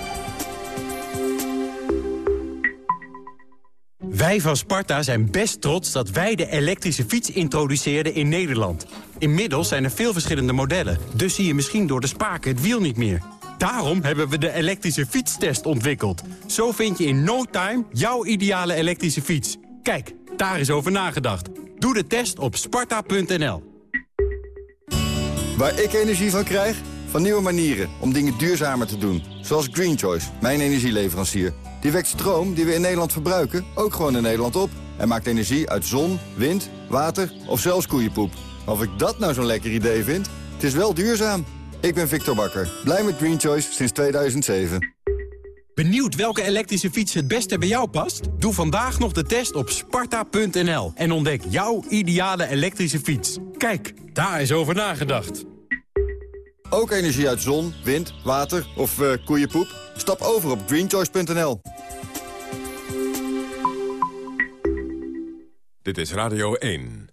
Wij van Sparta zijn best trots dat wij de elektrische fiets introduceerden in Nederland. Inmiddels zijn er veel verschillende modellen, dus zie je misschien door de spaken het wiel niet meer. Daarom hebben we de elektrische fietstest ontwikkeld. Zo vind je in no time jouw ideale elektrische fiets. Kijk, daar is over nagedacht. Doe de test op sparta.nl. Waar ik energie van krijg? van nieuwe manieren om dingen duurzamer te doen. Zoals Green Choice, mijn energieleverancier. Die wekt stroom die we in Nederland verbruiken ook gewoon in Nederland op. En maakt energie uit zon, wind, water of zelfs koeienpoep. Of ik dat nou zo'n lekker idee vind? Het is wel duurzaam. Ik ben Victor Bakker, blij met Green Choice sinds 2007. Benieuwd welke elektrische fiets het beste bij jou past? Doe vandaag nog de test op sparta.nl en ontdek jouw ideale elektrische fiets. Kijk, daar is over nagedacht. Ook energie uit zon, wind, water of uh, koeienpoep? Stap over op greenchoice.nl. Dit is Radio 1.